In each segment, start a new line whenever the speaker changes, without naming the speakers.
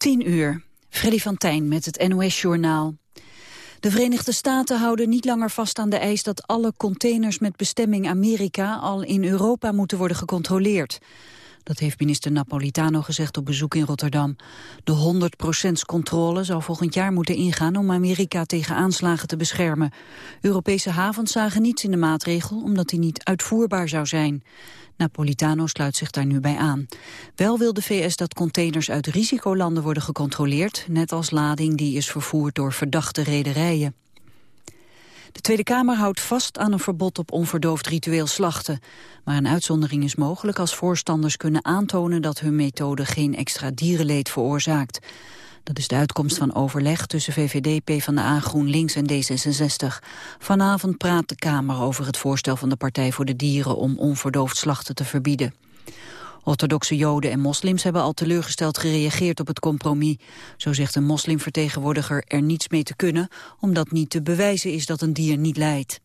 10 uur. Freddy van Tijn met het NOS-journaal. De Verenigde Staten houden niet langer vast aan de eis dat alle containers met bestemming Amerika al in Europa moeten worden gecontroleerd. Dat heeft minister Napolitano gezegd op bezoek in Rotterdam. De 100% controle zou volgend jaar moeten ingaan om Amerika tegen aanslagen te beschermen. Europese havens zagen niets in de maatregel omdat die niet uitvoerbaar zou zijn. Napolitano sluit zich daar nu bij aan. Wel wil de VS dat containers uit risicolanden worden gecontroleerd, net als lading die is vervoerd door verdachte rederijen. De Tweede Kamer houdt vast aan een verbod op onverdoofd ritueel slachten. Maar een uitzondering is mogelijk als voorstanders kunnen aantonen dat hun methode geen extra dierenleed veroorzaakt. Dat is de uitkomst van overleg tussen VVD, PvdA, GroenLinks en D66. Vanavond praat de Kamer over het voorstel van de Partij voor de Dieren om onverdoofd slachten te verbieden. Orthodoxe joden en moslims hebben al teleurgesteld gereageerd op het compromis. Zo zegt een moslimvertegenwoordiger er niets mee te kunnen... omdat niet te bewijzen is dat een dier niet lijdt.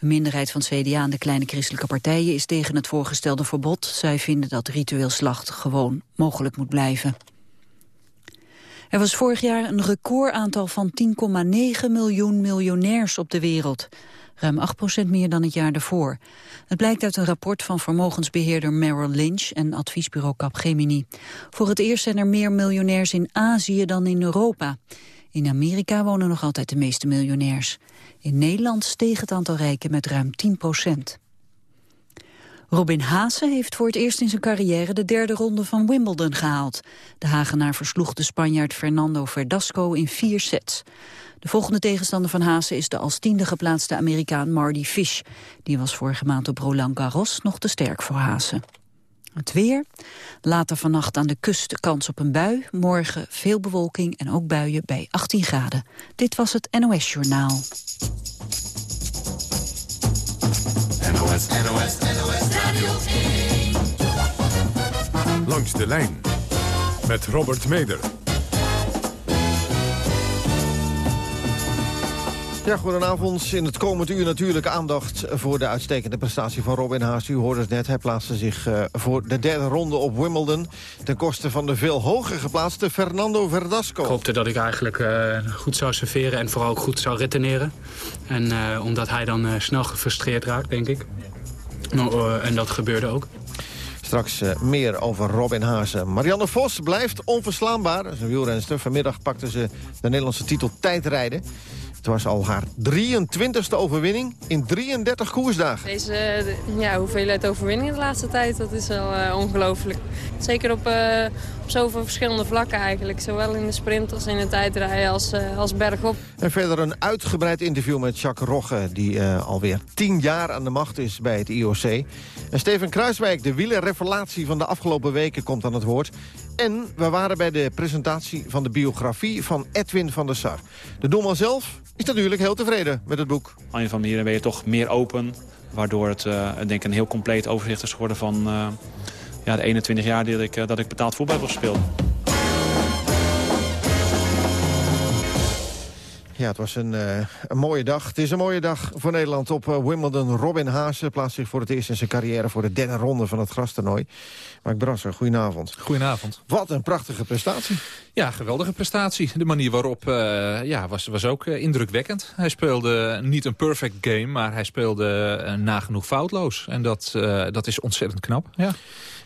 Een minderheid van CDA en de kleine christelijke partijen is tegen het voorgestelde verbod. Zij vinden dat ritueel slacht gewoon mogelijk moet blijven. Er was vorig jaar een recordaantal van 10,9 miljoen miljonairs op de wereld. Ruim 8% meer dan het jaar daarvoor. Het blijkt uit een rapport van vermogensbeheerder Merrill Lynch en adviesbureau Capgemini. Voor het eerst zijn er meer miljonairs in Azië dan in Europa. In Amerika wonen nog altijd de meeste miljonairs. In Nederland steeg het aantal rijken met ruim 10 procent. Robin Haase heeft voor het eerst in zijn carrière de derde ronde van Wimbledon gehaald. De Hagenaar versloeg de Spanjaard Fernando Verdasco in vier sets. De volgende tegenstander van Haase is de als tiende geplaatste Amerikaan Marty Fish. Die was vorige maand op Roland Garros nog te sterk voor Haase. Het weer. Later vannacht aan de kust de kans op een bui. Morgen veel bewolking en ook buien bij 18 graden. Dit was het NOS Journaal. NOS, NOS, NOS Radio
Langs de lijn met Robert Meder.
Ja, goedenavond. In het komend uur natuurlijk aandacht voor de uitstekende prestatie van Robin Haas. U hoorde het net, hij plaatste zich uh, voor de derde ronde op Wimbledon... ten koste van de veel hoger geplaatste Fernando Verdasco.
Ik hoopte dat ik eigenlijk uh, goed zou serveren en vooral ook goed zou reteneren. En uh, omdat hij dan snel gefrustreerd raakt, denk ik. Nou, en dat gebeurde ook.
Straks meer over Robin Haase. Marianne Vos blijft onverslaanbaar. Dat is een wielrenster. Vanmiddag pakte ze de Nederlandse titel tijdrijden. Het was al haar 23e overwinning in 33 koersdagen.
Deze ja, hoeveelheid overwinningen de laatste tijd, dat is wel uh, ongelooflijk. Zeker op, uh, op zoveel verschillende vlakken eigenlijk. Zowel in de sprint als in het tijdrijden als, uh, als bergop.
En verder een uitgebreid interview met Jacques Rogge... die alweer 10 jaar aan de macht is bij het IOC. En Steven Kruiswijk, de wielerrevelatie van de afgelopen weken, komt aan het woord. En we waren bij de presentatie van de biografie van Edwin van der Sar. De doelman zelf is natuurlijk heel tevreden met het boek.
Aan je van manieren ben je toch meer open... waardoor het uh, denk ik een heel compleet overzicht is geworden van uh, ja, de 21 jaar dat ik, uh, dat ik betaald voetbal heb gespeeld.
Ja, het was een, uh, een mooie dag. Het is een mooie dag voor Nederland op uh, Wimbledon. Robin Haase plaatst zich voor het eerst in zijn carrière... voor de derde ronde van het grastoernooi. Mark Brasser, goedenavond.
Goedenavond.
Wat een prachtige prestatie.
Ja, geweldige prestatie. De manier waarop uh, ja, was, was ook indrukwekkend. Hij speelde niet een perfect game, maar hij speelde nagenoeg foutloos. En dat, dat is ontzettend knap. Ja.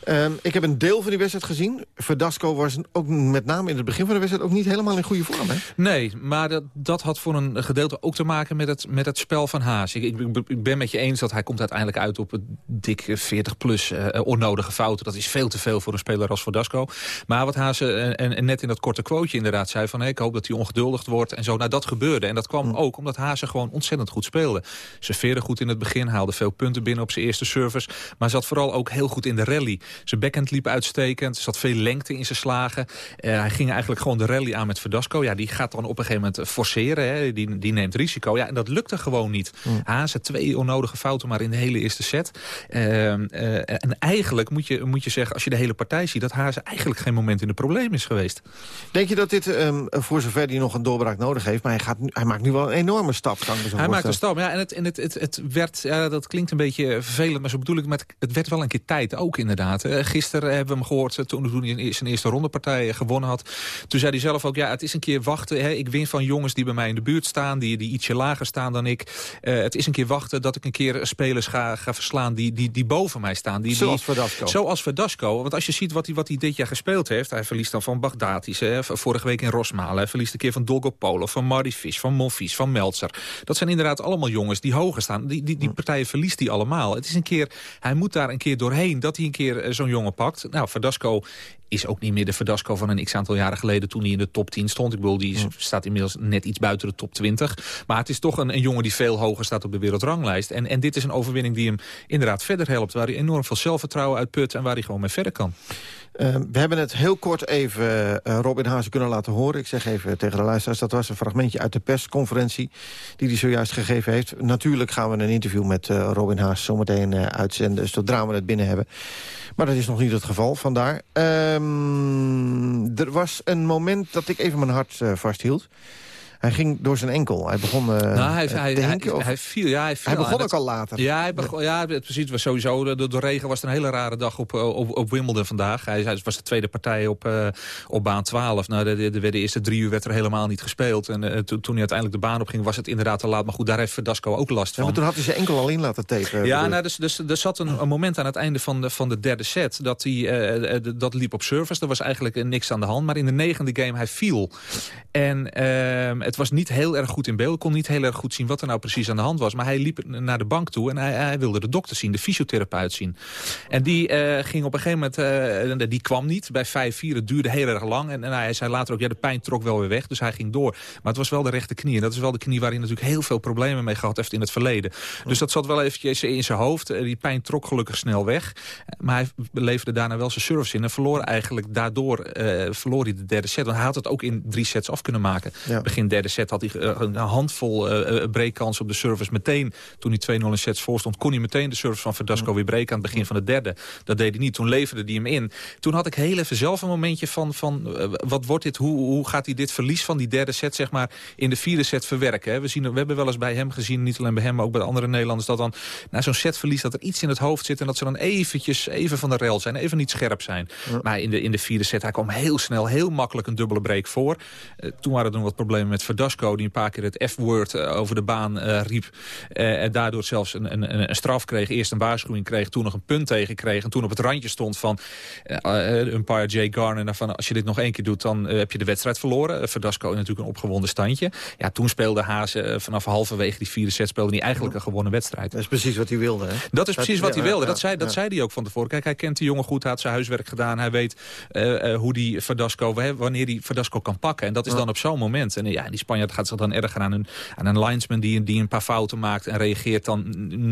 Um, ik heb een deel van die wedstrijd gezien. Verdasco was ook met name in het begin van de wedstrijd... ook niet helemaal in goede vorm, hè?
Nee, maar dat, dat had voor een gedeelte ook te maken met het, met het spel van Haas. Ik, ik, ik ben met je eens dat hij komt uiteindelijk uit op een dik 40 plus uh, onnodige fouten. Dat is veel te veel voor een speler als Verdasco. Maar wat Haas en, en, net in dat korte quoteje inderdaad zei... van hey, ik hoop dat hij ongeduldig wordt en zo. Nou, dat gebeurde. En dat kwam mm. ook omdat Haas gewoon ontzettend goed speelde. Serveerde goed in het begin, haalde veel punten binnen op zijn eerste service. Maar zat vooral ook heel goed in de rally. Zijn backhand liep uitstekend. Zat veel lengte in zijn slagen. Uh, hij ging eigenlijk gewoon de rally aan met Verdasco. Ja, die gaat dan op een gegeven moment forceren. Hè. Die, die neemt risico. Ja, en dat lukte gewoon niet. Mm. Haase twee onnodige fouten maar in de hele eerste set. Uh, uh, en eigenlijk moet je, moet je zeggen, als je de hele partij ziet... dat Haase eigenlijk geen moment in de probleem is geweest.
Denk je dat dit, um, voor zover hij nog een doorbraak nodig heeft... maar hij, gaat, hij maakt nu wel een enorme stap, kan ik me zo
Hij maakt een stap, ja. En het, en het, het, het werd, ja, dat klinkt een beetje vervelend, maar zo bedoel ik... maar het werd wel een keer tijd, ook inderdaad. Uh, gisteren hebben we hem gehoord, uh, toen, hij zijn eerste rondepartij gewonnen had. Toen zei hij zelf ook, ja, het is een keer wachten. Hè. Ik win van jongens die bij mij in de buurt staan, die, die ietsje lager staan dan ik. Uh, het is een keer wachten dat ik een keer spelers ga, ga verslaan die, die, die boven mij staan. Die,
zoals Verdasco.
Zoals Verdasco. Want als je ziet wat hij, wat hij dit jaar gespeeld heeft... hij verliest dan van Hè, vorige week in Rosmalen. Hij verliest een keer van Dolgopolo, van Marty Fish, van Monfils, van Meltzer. Dat zijn inderdaad allemaal jongens die hoger staan. Die, die, die partijen verliest hij allemaal. Het is een keer, hij moet daar een keer doorheen dat hij een keer eh, zo'n jongen pakt. Nou, Verdasco is ook niet meer de Verdasco van een x-aantal jaren geleden... toen hij in de top 10 stond. Ik bedoel, die staat inmiddels net iets buiten de top 20. Maar het is toch een, een jongen die veel hoger staat op de wereldranglijst. En, en dit is een overwinning die hem inderdaad verder helpt. Waar hij enorm veel zelfvertrouwen uitput en waar hij gewoon mee verder kan.
Uh, we hebben het heel kort even uh, Robin Haase kunnen laten horen. Ik zeg even tegen de luisteraars, dat was een fragmentje uit de persconferentie... die hij zojuist gegeven heeft. Natuurlijk gaan we een interview met uh, Robin Haas zometeen uitzenden... zodra we het binnen hebben. Maar dat is nog niet het geval, vandaar. Um, er was een moment dat ik even mijn hart vasthield. Hij ging door zijn enkel. Hij begon uh, nou, hij, hij,
hij, hij, viel, ja, hij, viel
hij begon ook al later.
Ja, hij begon, ja precies. Was sowieso, de, de, regen was een hele rare dag op, eh, op, op Wimbledon vandaag. Hij, was de tweede partij op, uh, op baan 12. Nou, de, de, de, eerste drie uur werd er helemaal niet gespeeld. En uh, toen hij uiteindelijk de baan op ging, was het inderdaad te laat. Maar goed, daar heeft Verdasco ook last van.
Ja, maar toen had hij zijn enkel al in laten tekenen.
Ja, nou, dus, dus, er zat een, een, moment aan het einde van de, van de derde set... dat hij dat liep op service. Er was eigenlijk niks aan de hand. Maar in de negende game, hij viel. En ehm, het was niet heel erg goed in beeld. kon niet heel erg goed zien wat er nou precies aan de hand was. Maar hij liep naar de bank toe en hij, hij wilde de dokter zien, de fysiotherapeut zien. En die uh, ging op een gegeven moment, uh, die kwam niet bij 5-4. Het duurde heel erg lang. En, en, hij zei later ook, ja, de pijn trok wel weer weg. Dus hij ging door. Maar het was wel de rechte knie. En dat is wel de knie waar hij natuurlijk heel veel problemen mee gehad heeft in het verleden. Dus dat zat wel eventjes in zijn hoofd. Eh, die pijn trok gelukkig snel weg. Maar hij leverde daarna wel zijn service in. En verloor eigenlijk daardoor verloor hij de derde set. Want hij had het ook in drie sets af kunnen maken. Begin derde set had hij eh, een handvol uh, op de service. Meteen, toen hij 2-0 in sets voor stond... kon hij meteen de service van Verdasco weer breken aan het begin van de derde. Dat deed hij niet. Toen leverde hij hem in. Toen had ik heel even zelf een momentje van... van wat wordt dit? Hoe, hoe gaat hij dit verlies van die derde set zeg maar, in de vierde set verwerken? Hè? We, zien, we hebben wel eens bij hem gezien, niet alleen bij hem... maar ook bij de andere Nederlanders, dat dan na zo'n setverlies... dat er iets in het hoofd zit en dat ze dan eventjes even van de rail zijn. Even niet scherp zijn. Maar in de, in de vierde set, hij kwam heel snel, heel makkelijk een dubbele break voor. toen waren er nog wat problemen met Verdasco... die een paar keer het F-woord eh, over de baan uh, riep. Uh, en daardoor zelfs een, een, een, straf kreeg. Eerst een waarschuwing kreeg, toen nog een punt tegen kreeg. En toen op het randje stond van een paar Jay Garner. Van, als je dit nog één keer doet, dan heb je de wedstrijd verloren. Verdasco natuurlijk een opgewonden standje. Ja, toen speelde Haas vanaf halverwege die vierde set... speelde hij eigenlijk een gewonnen wedstrijd.
Dat is precies wat hij wilde, hè?
Dat is precies wat hij wilde. dat zei, dat zei hij ook van tevoren. Kijk, hij kent die jongen goed, hij had zijn huiswerk gedaan. Hij weet hoe die Verdasco, wanneer die Verdasco kan pakken. En dat is dan op zo'n moment. En ja, die Spanjaard gaat zich dan erger aan een, aan een linesman die, die een paar fouten maakt... en reageert dan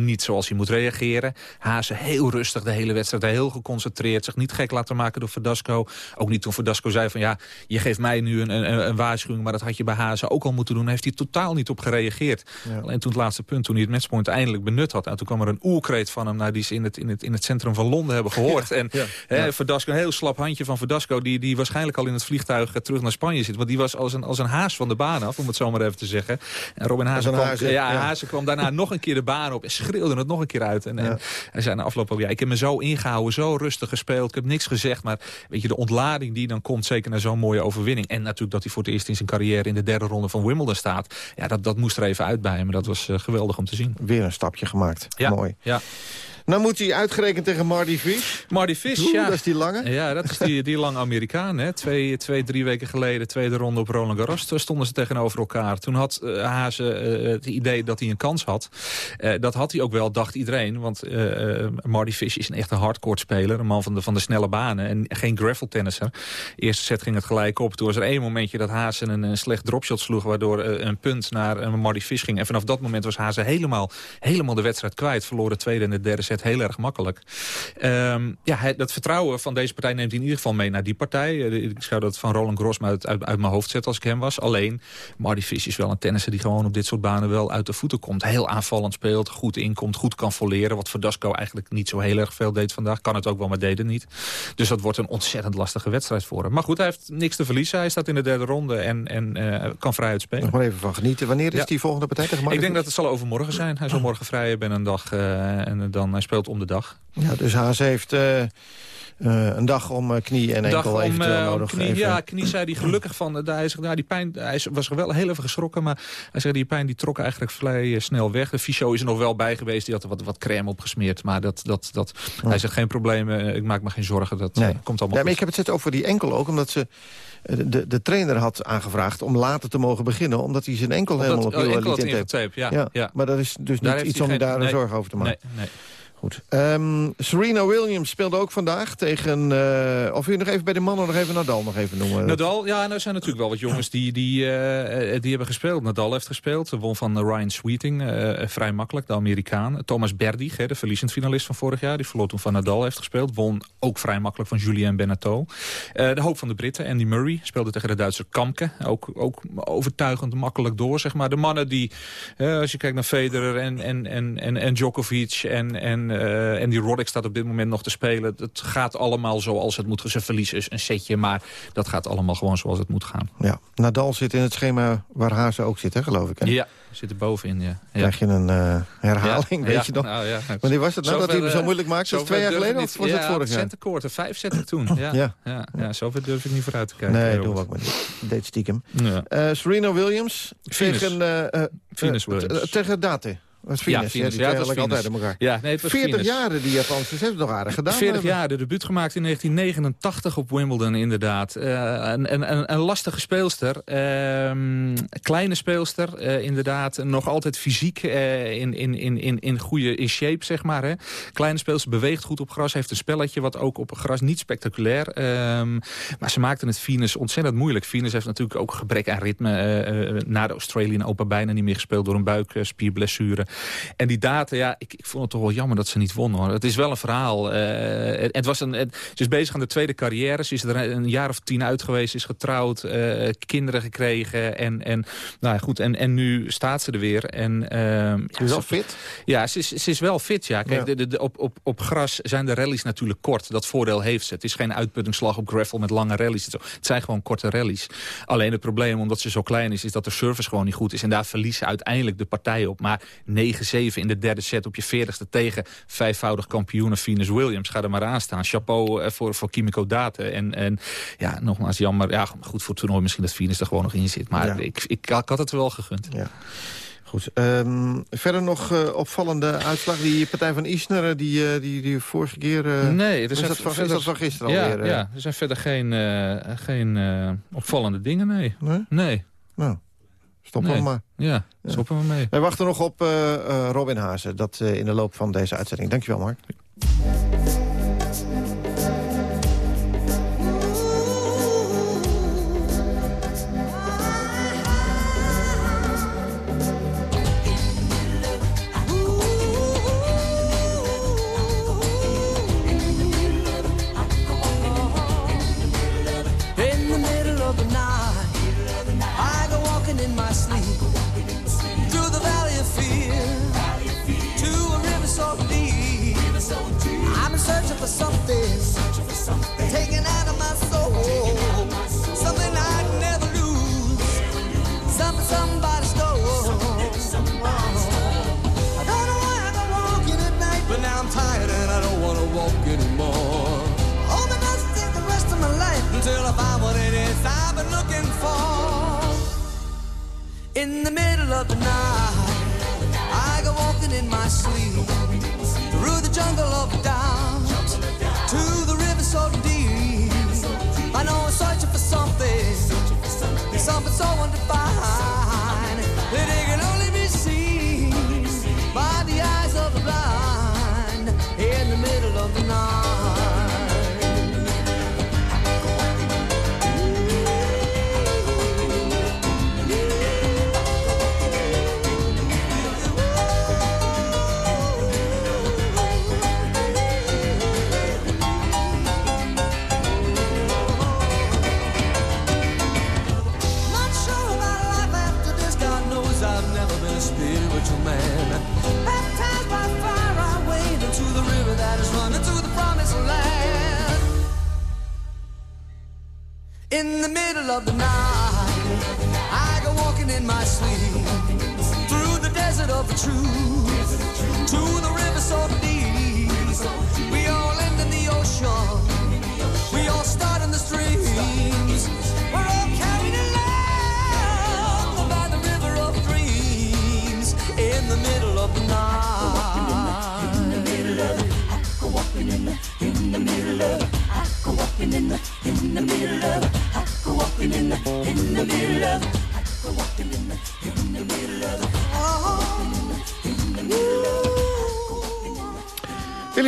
niet zoals hij moet reageren. Haase heel rustig de hele wedstrijd, heel geconcentreerd. Zich niet gek laten maken door Verdasco. Ook niet toen Verdasco zei van ja, je geeft mij nu een, een, een waarschuwing... maar dat had je bij Haase ook al moeten doen. heeft hij totaal niet op gereageerd. Alleen toen het laatste punt, toen hij het matchpoint eindelijk benut had... en toen kwam er een oerkreet van hem nou, die ze in het, in, het, in het centrum van Londen hebben gehoord. en ja. Verdasco, een heel slap handje van Verdasco... Die, die waarschijnlijk al in het vliegtuig terug naar Spanje zit. Want die was als een, als een haas van de baan af, om het zo maar even te zeggen. En Robin Hazen kwam, ja, kwam daarna nog een keer de baan op en schreeuwde het nog een keer uit. En, en hij zei na afloop ook, ja, ik heb me zo ingehouden, zo rustig gespeeld. Ik heb niks gezegd, maar weet je, de ontlading die dan komt, zeker na zo'n mooie overwinning. En natuurlijk dat hij voor het eerst in zijn carrière in de derde ronde van Wimbledon staat. Ja, dat, dat moest er even uit bij hem. Dat was uh, geweldig om te zien.
Weer een stapje gemaakt.
Ja,
Mooi.
Ja.
Nou moet hij uitgerekend tegen Marty Fish.
Marty Fish, ja.
Dat is die lange?
Ja, dat is die, die lange Amerikaan. Hè. Twee, twee, drie weken geleden, tweede ronde op Roland Garros. Toen stonden ze tegenover elkaar. Toen had uh, Hazen uh, het idee dat hij een kans had. Uh, dat had hij ook wel, dacht iedereen. Want Marty Fish is een echte hardcourt speler. Een man van de, van de snelle banen. En geen gravel tennisser. Eerste set ging het gelijk op. Toen was er één momentje dat Hazen een, een slecht dropshot sloeg. Waardoor een punt naar Marty Fish ging. En vanaf dat moment was Hazen helemaal, helemaal de wedstrijd kwijt. Verloor de tweede en de derde set altijd heel erg makkelijk. Ehm, ja, hij, dat vertrouwen van deze partij neemt hij in ieder geval mee naar die partij. ik zou dat van Roland Gros uit, uit, uit, mijn hoofd zetten als ik hem was. Alleen, Marty Fish is wel een tennisser die gewoon op dit soort banen wel uit de voeten komt. Heel aanvallend speelt, goed inkomt, goed kan volleren. Wat Verdasco eigenlijk niet zo heel erg veel deed vandaag. Kan het ook wel, maar deed het niet. Dus dat wordt een ontzettend lastige wedstrijd voor hem. Maar goed, hij heeft niks te verliezen. Hij staat in de derde ronde en, en uh, kan vrij uitspelen.
Nog maar even van genieten. Wanneer is die volgende partij
Ik denk dat het zal overmorgen zijn. Hij zal morgen vrij hebben een dag uh, en dan hij speelt om de dag.
Ja, dus Haas heeft... Uh, uh, een dag om uh, knie en enkel om, eventueel uh, nodig.
Knie, Ja, knie zei hij gelukkig van. hij, zegt, nou, die pijn, hij was wel heel even geschrokken. Maar hij zei die pijn die trok eigenlijk vrij snel weg. De fysio is er nog wel bij geweest. Die had er wat, wat crème op gesmeerd. Maar dat, dat, dat, oh. hij zegt geen probleem. ik maak me geen zorgen. Dat nee. komt allemaal
ja, maar Ik heb het zet over die enkel ook. Omdat ze de, de trainer had aangevraagd om later te mogen beginnen... omdat hij zijn enkel helemaal op
liet in
Ja, ja, ja, Maar dat is dus niet iets om daar een zorg over te maken. Nee, nee. Goed. Um, Serena Williams speelde ook vandaag tegen... Uh, of u nog even bij de mannen nog even Nadal nog even noemen.
Nadal, ja, en er zijn natuurlijk wel wat jongens die, die, uh, die hebben gespeeld. Nadal heeft gespeeld, won van Ryan Sweeting, vrij makkelijk, de Amerikaan. Thomas Berdig, de verliezend finalist van vorig jaar, die verloor toen van Nadal heeft gespeeld. Won ook vrij makkelijk van Julien Benato. de hoop van de Britten, Andy Murray, speelde tegen de Duitse Kamke. Ook, ook overtuigend makkelijk door, zeg maar. De mannen die, als je kijkt naar Federer en, en, en, en, en Djokovic en... en uh, en die Roddick staat op dit moment nog te spelen. Het gaat allemaal zoals het moet. Ze verliezen is een setje, maar dat gaat allemaal gewoon zoals het moet gaan.
Ja, Nadal zit in het schema waar Hazen ook zit, hè, geloof ik. Hè?
Ja, zit er bovenin, ja. ja.
Krijg je een uh, herhaling, weet je nog? Nou, ja. Wanneer was het nou dat hij hem zo moeilijk maakte? Was twee jaar geleden of was het vorig jaar?
Ja, vijf zetten toen. Ja, ja. Ja. Ja, zover durf ik niet vooruit te kijken.
Nee, doe ook maar niet. Deed stiekem. Uh, Serena Williams Venus. tegen, uh, Venus Williams. tegen Date.
Was Venus,
ja, Venus, ja, die ja, altijd in elkaar. Ja, nee, het was 40 jaar die Japanse, ze hebben nog aardig gedaan.
40 jaar, de debuut gemaakt in 1989 op Wimbledon inderdaad. Uh, een, een, een, lastige speelster, uh, kleine speelster uh, inderdaad. Nog altijd fysiek uh, in, in, in, in goede in shape, zeg maar. Hè. Kleine speelster, beweegt goed op gras, heeft een spelletje wat ook op gras niet spectaculair. Ehm, maar ze maakte het Venus ontzettend moeilijk. Venus heeft natuurlijk ook gebrek aan ritme. na de Australian Open bijna niet meer gespeeld door een buikspierblessure. En die data, ja, ik, ik vond het toch wel jammer dat ze niet won. Hoor. Het is wel een verhaal. Uh, het, was een, het, ze is bezig aan de tweede carrière. Ze is er een, jaar of tien uit geweest, is getrouwd, uh, kinderen gekregen. En, en, nou goed, en, en nu staat ze er weer. En, uh,
is wel fit?
Ja, ze is, ze is wel fit, ja. Kijk, De, de, de, op, op, op gras zijn de rallies natuurlijk kort. Dat voordeel heeft ze. Het is geen uitputtingsslag op gravel met lange rallies. Het zijn gewoon korte rallies. Alleen het probleem, omdat ze zo klein is, is dat de service gewoon niet goed is. En daar verliezen uiteindelijk de partijen op. Maar 9-7 in de derde set op je 40ste tegen vijfvoudig kampioen Venus Williams. Ga er maar aan staan. Chapeau eh, voor, voor Kimiko Date. En, en ja, nogmaals jammer. Ja, goed voor het toernooi misschien dat Venus er gewoon nog in zit. Maar ik, ik, ik, had het wel gegund.
Ja. Goed. Um, verder nog uh, opvallende uitslag. Die Partij van Isner, eh, die, uh, die, die vorige keer... Uh,
nee, er
is, dat van, is dat van gisteren
ja,
alweer?
Ja, er zijn verder geen, geen opvallende dingen, nee.
Nee?
Nee.
Nou, Stoppen we maar.
Ja, stoppen we mee.
Wij wachten nog op uh, uh, Robin Hazen. Dat uh, in de loop van deze uitzending. Dankjewel, Mark.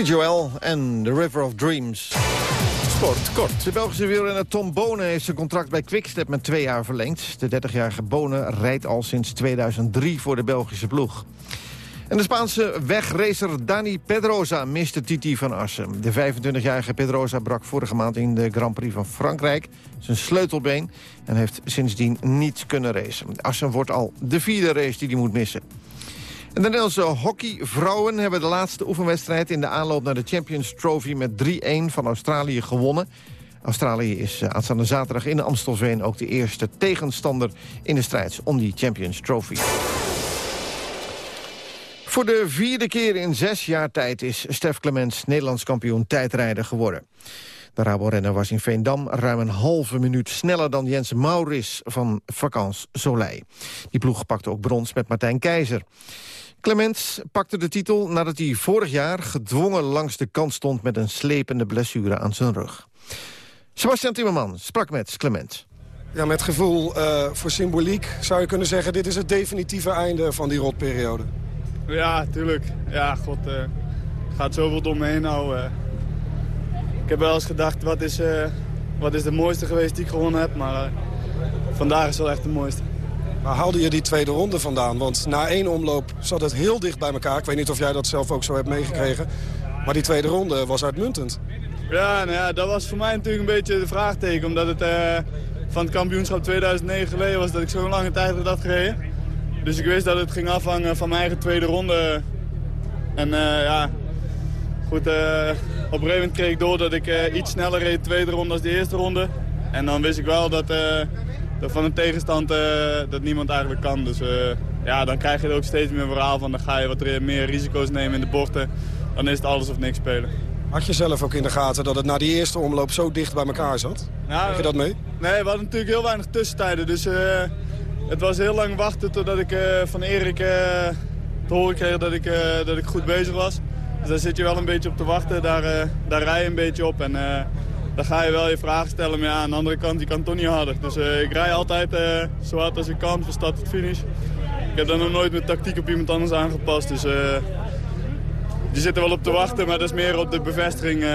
Billy Joel en The River of Dreams. Sport, kort. De Belgische wielrenner Tom Bonen heeft zijn contract bij Quickstep met twee jaar verlengd. De 30-jarige Bonen rijdt al sinds 2003 voor de Belgische ploeg. En de Spaanse wegracer Dani Pedrosa miste Titi van Assen. De 25-jarige Pedrosa brak vorige maand in de Grand Prix van Frankrijk zijn sleutelbeen... en heeft sindsdien niet kunnen racen. Assen wordt al de vierde race die hij moet missen. De Nederlandse hockeyvrouwen hebben de laatste oefenwedstrijd... in de aanloop naar de Champions Trophy met 3-1 van Australië gewonnen. Australië is eh, aanstaande zaterdag in Amstelveen... ook de eerste tegenstander in de strijd om die Champions Trophy. Voor de vierde keer in zes jaar tijd is Stef Clements Nederlands kampioen tijdrijder geworden. De Rabo-renner was in Veendam ruim een halve minuut sneller dan Jens Maurits van Vakans Soleil. Die ploeg pakte ook brons met Martijn Keizer. Clements pakte de titel nadat hij vorig jaar gedwongen langs de kant stond met een slepende blessure aan zijn rug. Sebastian Timmerman sprak met Clement.
Ja, met gevoel eh, voor symboliek zou je kunnen zeggen... dit is het definitieve einde van die rotperiode.
Ja, tuurlijk. Ja, god, eh, er gaat zoveel door me heen nou. eh. ik heb wel eens gedacht, wat is, eh, wat is de mooiste geweest die ik gewonnen heb? Maar vandaag is wel echt de mooiste.
Maar haalde je die tweede ronde vandaan? Want na één omloop zat het heel dicht bij elkaar. Ik weet niet of jij dat zelf ook zo hebt meegekregen. Maar die tweede ronde was uitmuntend.
Ja, nou ja, dat was voor mij natuurlijk een beetje de vraagteken. Omdat het eh, van het kampioenschap 2009 geleden was dat ik zo'n lange tijd had gereden. Dus ik wist dat het ging afhangen van mijn eigen tweede ronde. En eh, ja, goed, eh, op een gegeven moment kreeg ik door dat ik iets sneller reed de tweede ronde als de eerste ronde. En dan wist ik wel dat van een tegenstand eh, dat niemand eigenlijk kan. Dus eh, ja, dan krijg je er ook steeds meer verhaal van. Dan ga je wat meer risico's nemen in de bochten. Dan is het alles of niks spelen.
Had je zelf ook in de gaten dat het na die eerste omloop zo dicht bij elkaar zat?
Ja,
Kreeg je dat mee?
Nee, we hadden natuurlijk heel weinig tussentijden. Dus eh, het was heel lang wachten totdat ik van Erik eh, te horen kreeg dat ik, dat ik goed bezig was. Dus daar zit je wel een beetje op te wachten. Daar, daar rij je een beetje op. En dan ga je wel je vragen stellen. Maar ja, aan de andere kant, die kan toch niet harder. Dus eh, ik rij altijd eh, zo hard als ik kan, van start tot finish. Ik heb daar nog nooit mijn tactiek op iemand anders aangepast. Dus eh, je zit er wel op te wachten, maar dat is meer op de bevestiging eh,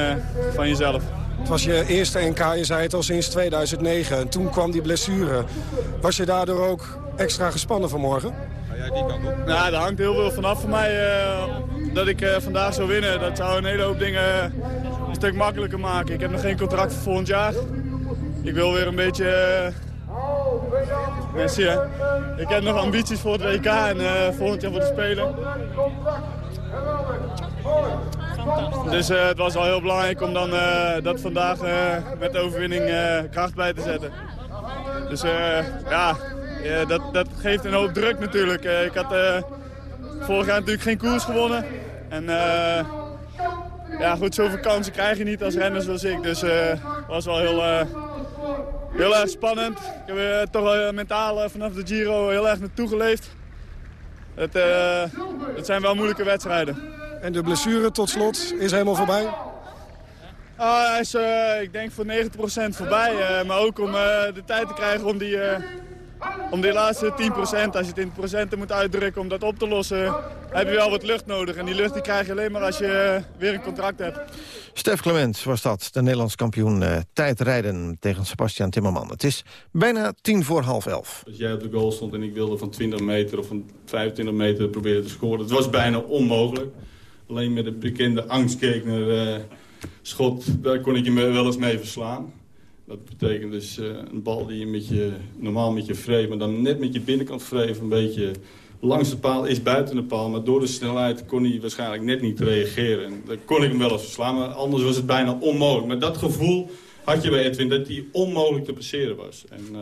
van jezelf.
Het was je eerste NK, je zei het al sinds 2009. En toen kwam die blessure. Was je daardoor ook extra gespannen vanmorgen?
Nou, daar hangt heel veel vanaf voor mij. eh, dat ik eh, vandaag zou winnen, dat zou een hele hoop dingen een stuk makkelijker maken. Ik heb nog geen contract voor volgend jaar. Ik wil weer een beetje... eh, Merci, hè. Ik heb nog ambities voor het WK en eh, volgend jaar voor de Spelen. Dus eh, het was wel heel belangrijk om dan eh, dat vandaag eh, met de overwinning eh, kracht bij te zetten. Dus eh, ja, eh, dat, dat geeft een hoop druk natuurlijk. Eh, ik had eh, vorig jaar natuurlijk geen koers gewonnen. En eh, ja, goed, zoveel kansen krijg je niet als renner zoals ik. Dus het was wel heel, eh, heel erg spannend. Ik heb er toch wel mentaal eh, vanaf de Giro heel erg naartoe geleefd. Het, eh, het zijn wel moeilijke wedstrijden.
En de blessure tot slot is helemaal voorbij?
Ah, hij is, eh, ik denk voor 90% voorbij. eh, maar ook om eh, de tijd te krijgen om die, eh, om die laatste 10%, als je het in procenten moet uitdrukken, om dat op te lossen, heb je wel wat lucht nodig. En die lucht die krijg je alleen maar als je eh, weer een contract hebt.
Stef Clement was dat, de Nederlands kampioen eh, tijdrijden tegen Sebastian Timmerman. Het is bijna tien voor half elf.
Als jij op de goal stond en ik wilde van 20 meter of van 25 meter proberen te scoren. Het was bijna onmogelijk. Alleen met het bekende angstgekner eh schot, daar kon ik je me wel eens mee verslaan. Dat betekent dus eh, een bal die je, met je normaal met je vreef, maar dan net met je binnenkant vreef een beetje langs de paal is buiten de paal. Maar door de snelheid kon hij waarschijnlijk net niet reageren. En dan kon ik hem wel eens verslaan, maar anders was het bijna onmogelijk. Maar dat gevoel had je bij Edwin dat hij onmogelijk te passeren was. En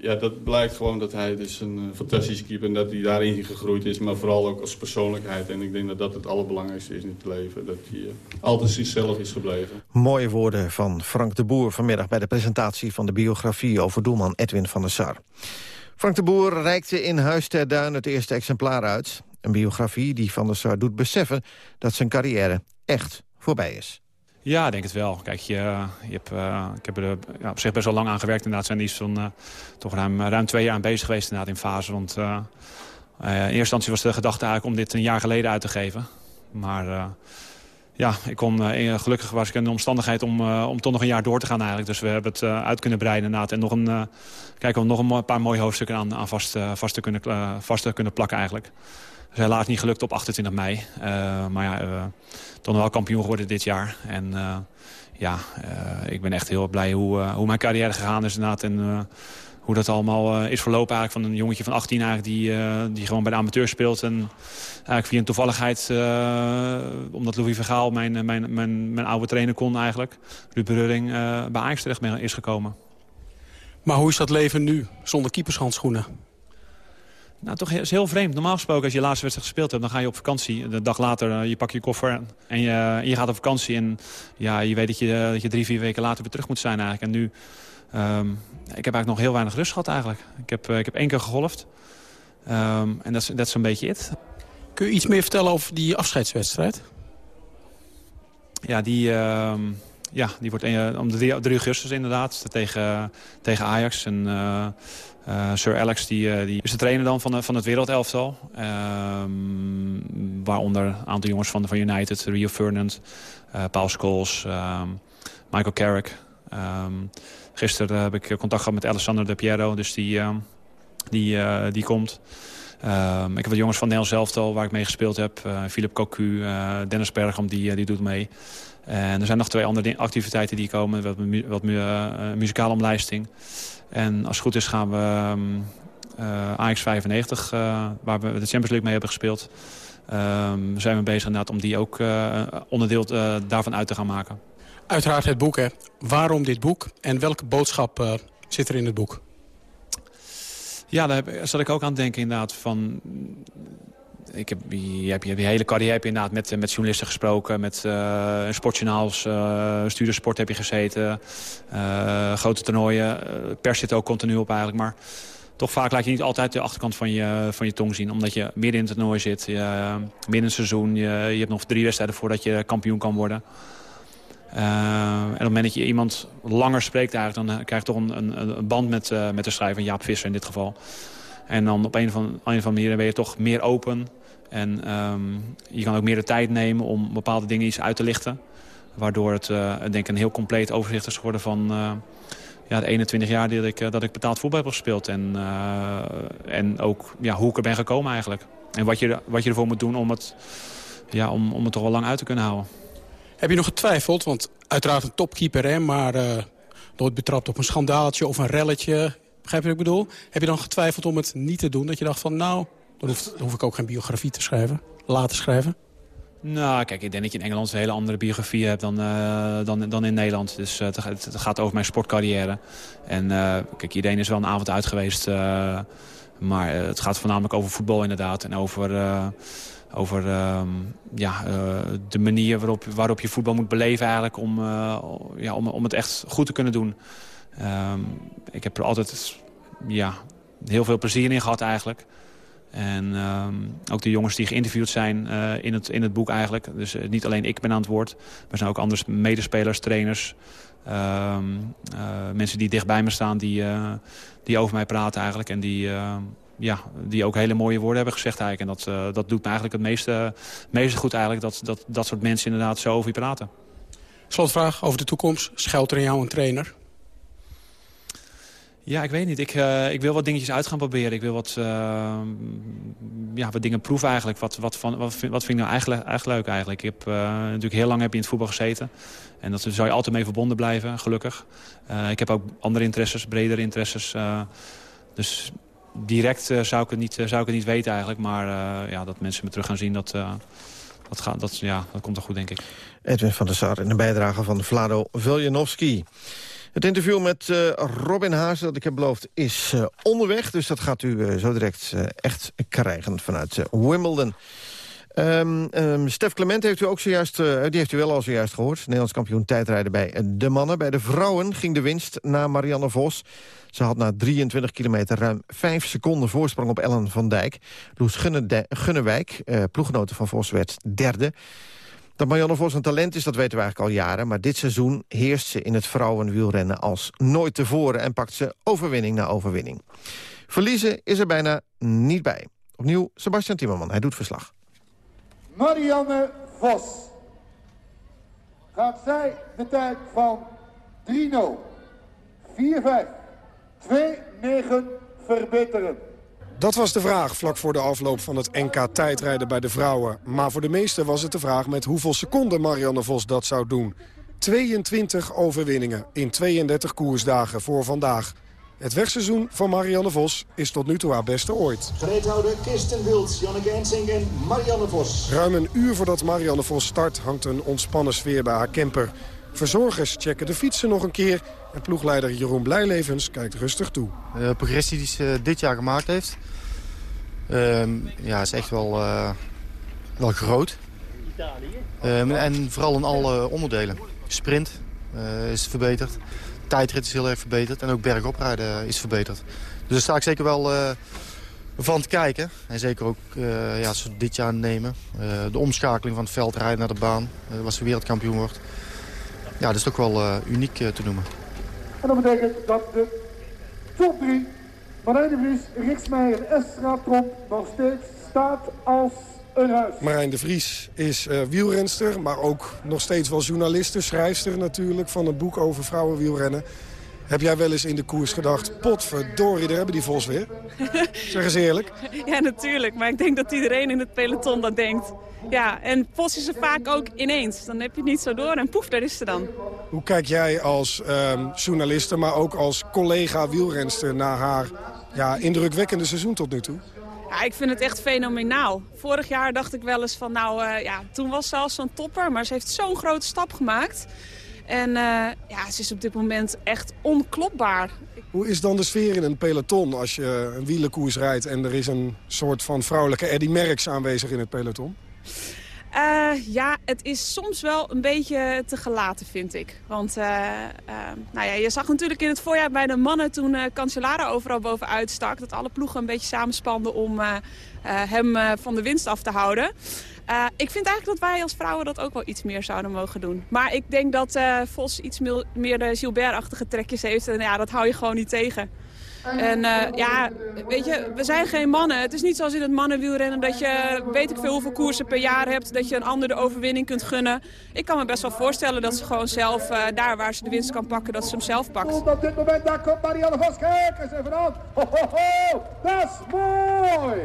ja, dat blijkt gewoon dat hij dus een fantastische keeper... en dat hij daarin gegroeid is, maar vooral ook als persoonlijkheid. En ik denk dat dat het allerbelangrijkste is in het leven. Dat hij altijd zichzelf is gebleven.
Mooie woorden van Frank de Boer vanmiddag... bij de presentatie van de biografie over doelman Edwin van der Sar. Frank de Boer reikte in Huis ter Duin het eerste exemplaar uit. Een biografie die Van der Sar doet beseffen dat zijn carrière echt voorbij is.
Ja, ik denk het wel. Kijk, je, je hebt, uh, ik heb er ja, op zich best wel lang aan gewerkt. Inderdaad, zijn die van uh, toch ruim, ruim twee jaar aan bezig geweest inderdaad, in fase. Want in eerste instantie was de gedachte eigenlijk om dit een jaar geleden uit te geven. Maar ja, ik kon, gelukkig was ik in de omstandigheid om, om toch nog een jaar door te gaan eigenlijk. Dus we hebben het uit kunnen breiden inderdaad. En nog een, kijken om nog een paar mooie hoofdstukken aan, aan vast, vast, te kunnen, vast kunnen plakken eigenlijk. Dus helaas niet gelukt op 28 mei. maar ja toch nog wel kampioen geworden dit jaar. En uh, ja, ik ben echt heel blij hoe, hoe mijn carrière gegaan is inderdaad. En hoe dat allemaal is verlopen eigenlijk van een jongetje van 18 eigenlijk die, die gewoon bij de amateur speelt. En eigenlijk via een toevalligheid, omdat Louis Vergaal mijn, mijn, mijn, mijn oude trainer kon eigenlijk, Ruud Berulling, bij Ajax terecht is gekomen.
Maar hoe is dat leven nu, zonder keepershandschoenen?
Nou, toch is heel vreemd. Normaal gesproken, als je je laatste wedstrijd gespeeld hebt... dan ga je op vakantie. De dag later, uh, je pak je koffer en je, je gaat op vakantie. En ja, je weet dat je, dat je drie, vier weken later weer terug moet zijn eigenlijk. En nu, um, ik heb eigenlijk nog heel weinig rust gehad eigenlijk. Ik heb, uh, ik heb één keer gegolfd. Um, en dat is, dat is zo'n beetje het.
Kun je iets meer vertellen over die afscheidswedstrijd?
Ja, die... ja, die wordt om de 3 augustus inderdaad tegen, tegen Ajax. En uh, Sir Alex die, die is de trainer dan van, van het wereldelftal. Uh, waaronder een aantal jongens van, van United. Rio Ferdinand, Paul Scholes, ehm, Michael Carrick. Um, gisteren heb ik contact gehad met Alessandro De Piero. Dus die, die, die komt. ik heb wat jongens van Nederlands elftal waar ik mee gespeeld heb. Philip Cocu, Dennis Bergam, die, die doet mee. En er zijn nog twee andere activiteiten die komen. Wat, wat muzikale omlijsting. En als het goed is gaan we um, uh, Ajax 95, uh, waar we de Champions League mee hebben gespeeld... Um, zijn we bezig inderdaad om die ook onderdeel daarvan uit te gaan maken.
Uiteraard het boek, hè. Waarom dit boek en welke boodschap zit er in het boek?
Ja, daar zat ik ook aan het denken inderdaad van ik heb, je, je hele carrière heb je inderdaad met, met journalisten gesproken, met uh, sportjournaals, uh, stuursport heb je gezeten, uh, grote toernooien. pers zit ook continu op eigenlijk, maar toch vaak laat je niet altijd de achterkant van je, van je tong zien. Omdat je midden in het toernooi zit, je, midden in het seizoen, je, je hebt nog drie wedstrijden voordat je kampioen kan worden. en op het moment dat je iemand langer spreekt eigenlijk, dan krijg je toch een, een, band met, met de schrijver, Jaap Visser in dit geval. En dan op een of andere manier ben je toch meer open. En um, je kan ook meer de tijd nemen om bepaalde dingen iets uit te lichten. Waardoor het uh, denk ik een heel compleet overzicht is geworden van uh, ja, de 21 jaar dat ik, uh, dat ik betaald voetbal heb gespeeld. En, en ook ja, hoe ik er ben gekomen eigenlijk. En wat je, wat je ervoor moet doen om het, ja, om, om het toch wel lang uit te kunnen houden.
Heb je nog getwijfeld? Want uiteraard een topkeeper, hè, maar nooit betrapt op een schandaaltje of een relletje. Begrijp je wat ik bedoel? Heb je dan getwijfeld om het niet te doen? Dat je dacht van nou, dan, hoef, ik ook geen biografie te schrijven, laten schrijven.
Nou, kijk, ik denk dat je in Engeland een hele andere biografie hebt dan, uh, dan, dan in Nederland. Dus uh, het, gaat over mijn sportcarrière. En uh, kijk, iedereen is wel een avond uit geweest. maar het gaat voornamelijk over voetbal inderdaad. En over, over ehm, ja, de manier waarop, waarop je voetbal moet beleven eigenlijk. Om, ja, om, om het echt goed te kunnen doen. Um, ik heb er altijd ja, heel veel plezier in gehad eigenlijk. En um, ook de jongens die geïnterviewd zijn uh, in, het, in het boek eigenlijk. Dus uh, niet alleen ik ben aan het woord. Maar zijn ook andere medespelers, trainers. Um, uh, mensen die dichtbij me staan, die, die over mij praten eigenlijk. En die, ja, die ook hele mooie woorden hebben gezegd eigenlijk. En dat, dat doet me eigenlijk het meeste, meeste goed eigenlijk. Dat, dat dat soort mensen inderdaad zo over je praten.
Slotvraag over de toekomst. Schuilt er in jou een trainer?
Ja, ik weet niet. Ik, uh, ik wil wat dingetjes uit gaan proberen. Ik wil wat, uh, ja, wat dingen proeven eigenlijk. Wat, wat, van, wat, vind, wat vind ik nou eigenlijk, eigenlijk leuk eigenlijk? Ik heb uh, natuurlijk heel lang heb je in het voetbal gezeten. En dat zou je altijd mee verbonden blijven, gelukkig. ik heb ook andere interesses, bredere interesses. dus direct zou, ik het niet, zou ik het niet weten eigenlijk. Maar ja, dat mensen me terug gaan zien, dat, dat, gaat, dat, ja, dat komt toch goed, denk ik.
Edwin van der Sar in de bijdrage van Vlado Veljanovski. Het interview met uh, Robin Haase, dat ik heb beloofd, is uh, onderweg. Dus dat gaat u uh, zo direct echt krijgen vanuit Wimbledon. Um, um, Stef Clement heeft u ook zojuist, die heeft u wel al zojuist gehoord. Nederlands kampioen tijdrijden bij de mannen. Bij de vrouwen ging de winst naar Marianne Vos. Ze had na 23 kilometer ruim 5 seconden voorsprong op Ellen van Dijk. Loes Gunnewijk, ploeggenote van Vos, werd derde. Dat Marianne Vos een talent is, dat weten we eigenlijk al jaren. Maar dit seizoen heerst ze in het vrouwenwielrennen als nooit tevoren... en pakt ze overwinning na overwinning. Verliezen is er bijna niet bij. Opnieuw Sebastian Timmerman, hij doet verslag.
Marianne Vos. Gaat zij de tijd van 3-0, 4-5, 2-9 verbeteren?
Dat was de vraag vlak voor de afloop van het NK tijdrijden bij de vrouwen. Maar voor de meesten was het de vraag met hoeveel seconden Marianne Vos dat zou doen. 22 overwinningen in 32 koersdagen voor vandaag. Het wegseizoen van Marianne Vos is tot nu toe haar beste ooit.
Gereedhouder Kirsten Wild, Janneke Ensing en Marianne Vos.
Ruim een uur voordat Marianne Vos start hangt een ontspannen sfeer bij haar camper. Verzorgers checken de fietsen nog een keer. En ploegleider Jeroen Blijlevens kijkt rustig toe.
De progressie die ze dit jaar gemaakt heeft... Uh, ja, is echt wel, uh, wel groot. Um, en vooral in alle onderdelen. Sprint uh, is verbeterd. Tijdrit is heel erg verbeterd. En ook bergoprijden is verbeterd. Dus daar sta ik zeker wel uh, van te kijken. En zeker ook ja, als we dit jaar nemen. de omschakeling van het veld rijden naar de baan. als ze wereldkampioen wordt. Ja, dat is toch wel uniek te noemen.
En dat betekent dat de top 3 Marijn de Vries, Riksmeijer Estra Tromp nog steeds staat als een huis.
Marijn de Vries is uh, wielrenster, maar ook nog steeds wel journaliste, schrijfster natuurlijk... van een boek over vrouwenwielrennen. Heb jij wel eens in de koers gedacht, potverdorie, daar hebben die Vos weer? zeg eens eerlijk.
Ja, natuurlijk. Maar ik denk dat iedereen in het peloton dat denkt. Ja, en Vos is er vaak ook ineens. Dan heb je het niet zo door en poef, daar is ze dan.
Hoe kijk jij als um, journaliste, maar ook als collega wielrenster... naar haar ja, indrukwekkende seizoen tot nu toe?
Ja, ik vind het echt fenomenaal. Vorig jaar dacht ik wel eens van, nou uh, ja, toen was ze al zo'n topper. Maar ze heeft zo'n grote stap gemaakt. En uh, ja, ze is op dit moment echt onklopbaar.
Hoe is dan de sfeer in een peloton als je een wielenkoers rijdt... en er is een soort van vrouwelijke Eddy Merckx aanwezig in het peloton?
Uh, ja, het is soms wel een beetje te gelaten, vind ik. Want uh, uh, nou ja, je zag natuurlijk in het voorjaar bij de mannen toen uh, Cancellara overal bovenuit stak... dat alle ploegen een beetje samenspanden om hem van de winst af te houden. Ik vind eigenlijk dat wij als vrouwen dat ook wel iets meer zouden mogen doen. Maar ik denk dat Vos iets meer de Gilbert-achtige trekjes heeft. En ja, dat hou je gewoon niet tegen. En uh, ja, weet je, we zijn geen mannen. Het is niet zoals in het mannenwielrennen dat je weet ik veel hoeveel koersen per jaar hebt. Dat je een ander de overwinning kunt gunnen. Ik kan me best wel voorstellen dat ze gewoon zelf, uh, daar waar ze de winst kan pakken, dat ze hem zelf pakt.
Op dit moment, daar komt Marianne Vos. Kijk eens even aan. Ho, ho, ho. Dat is mooi.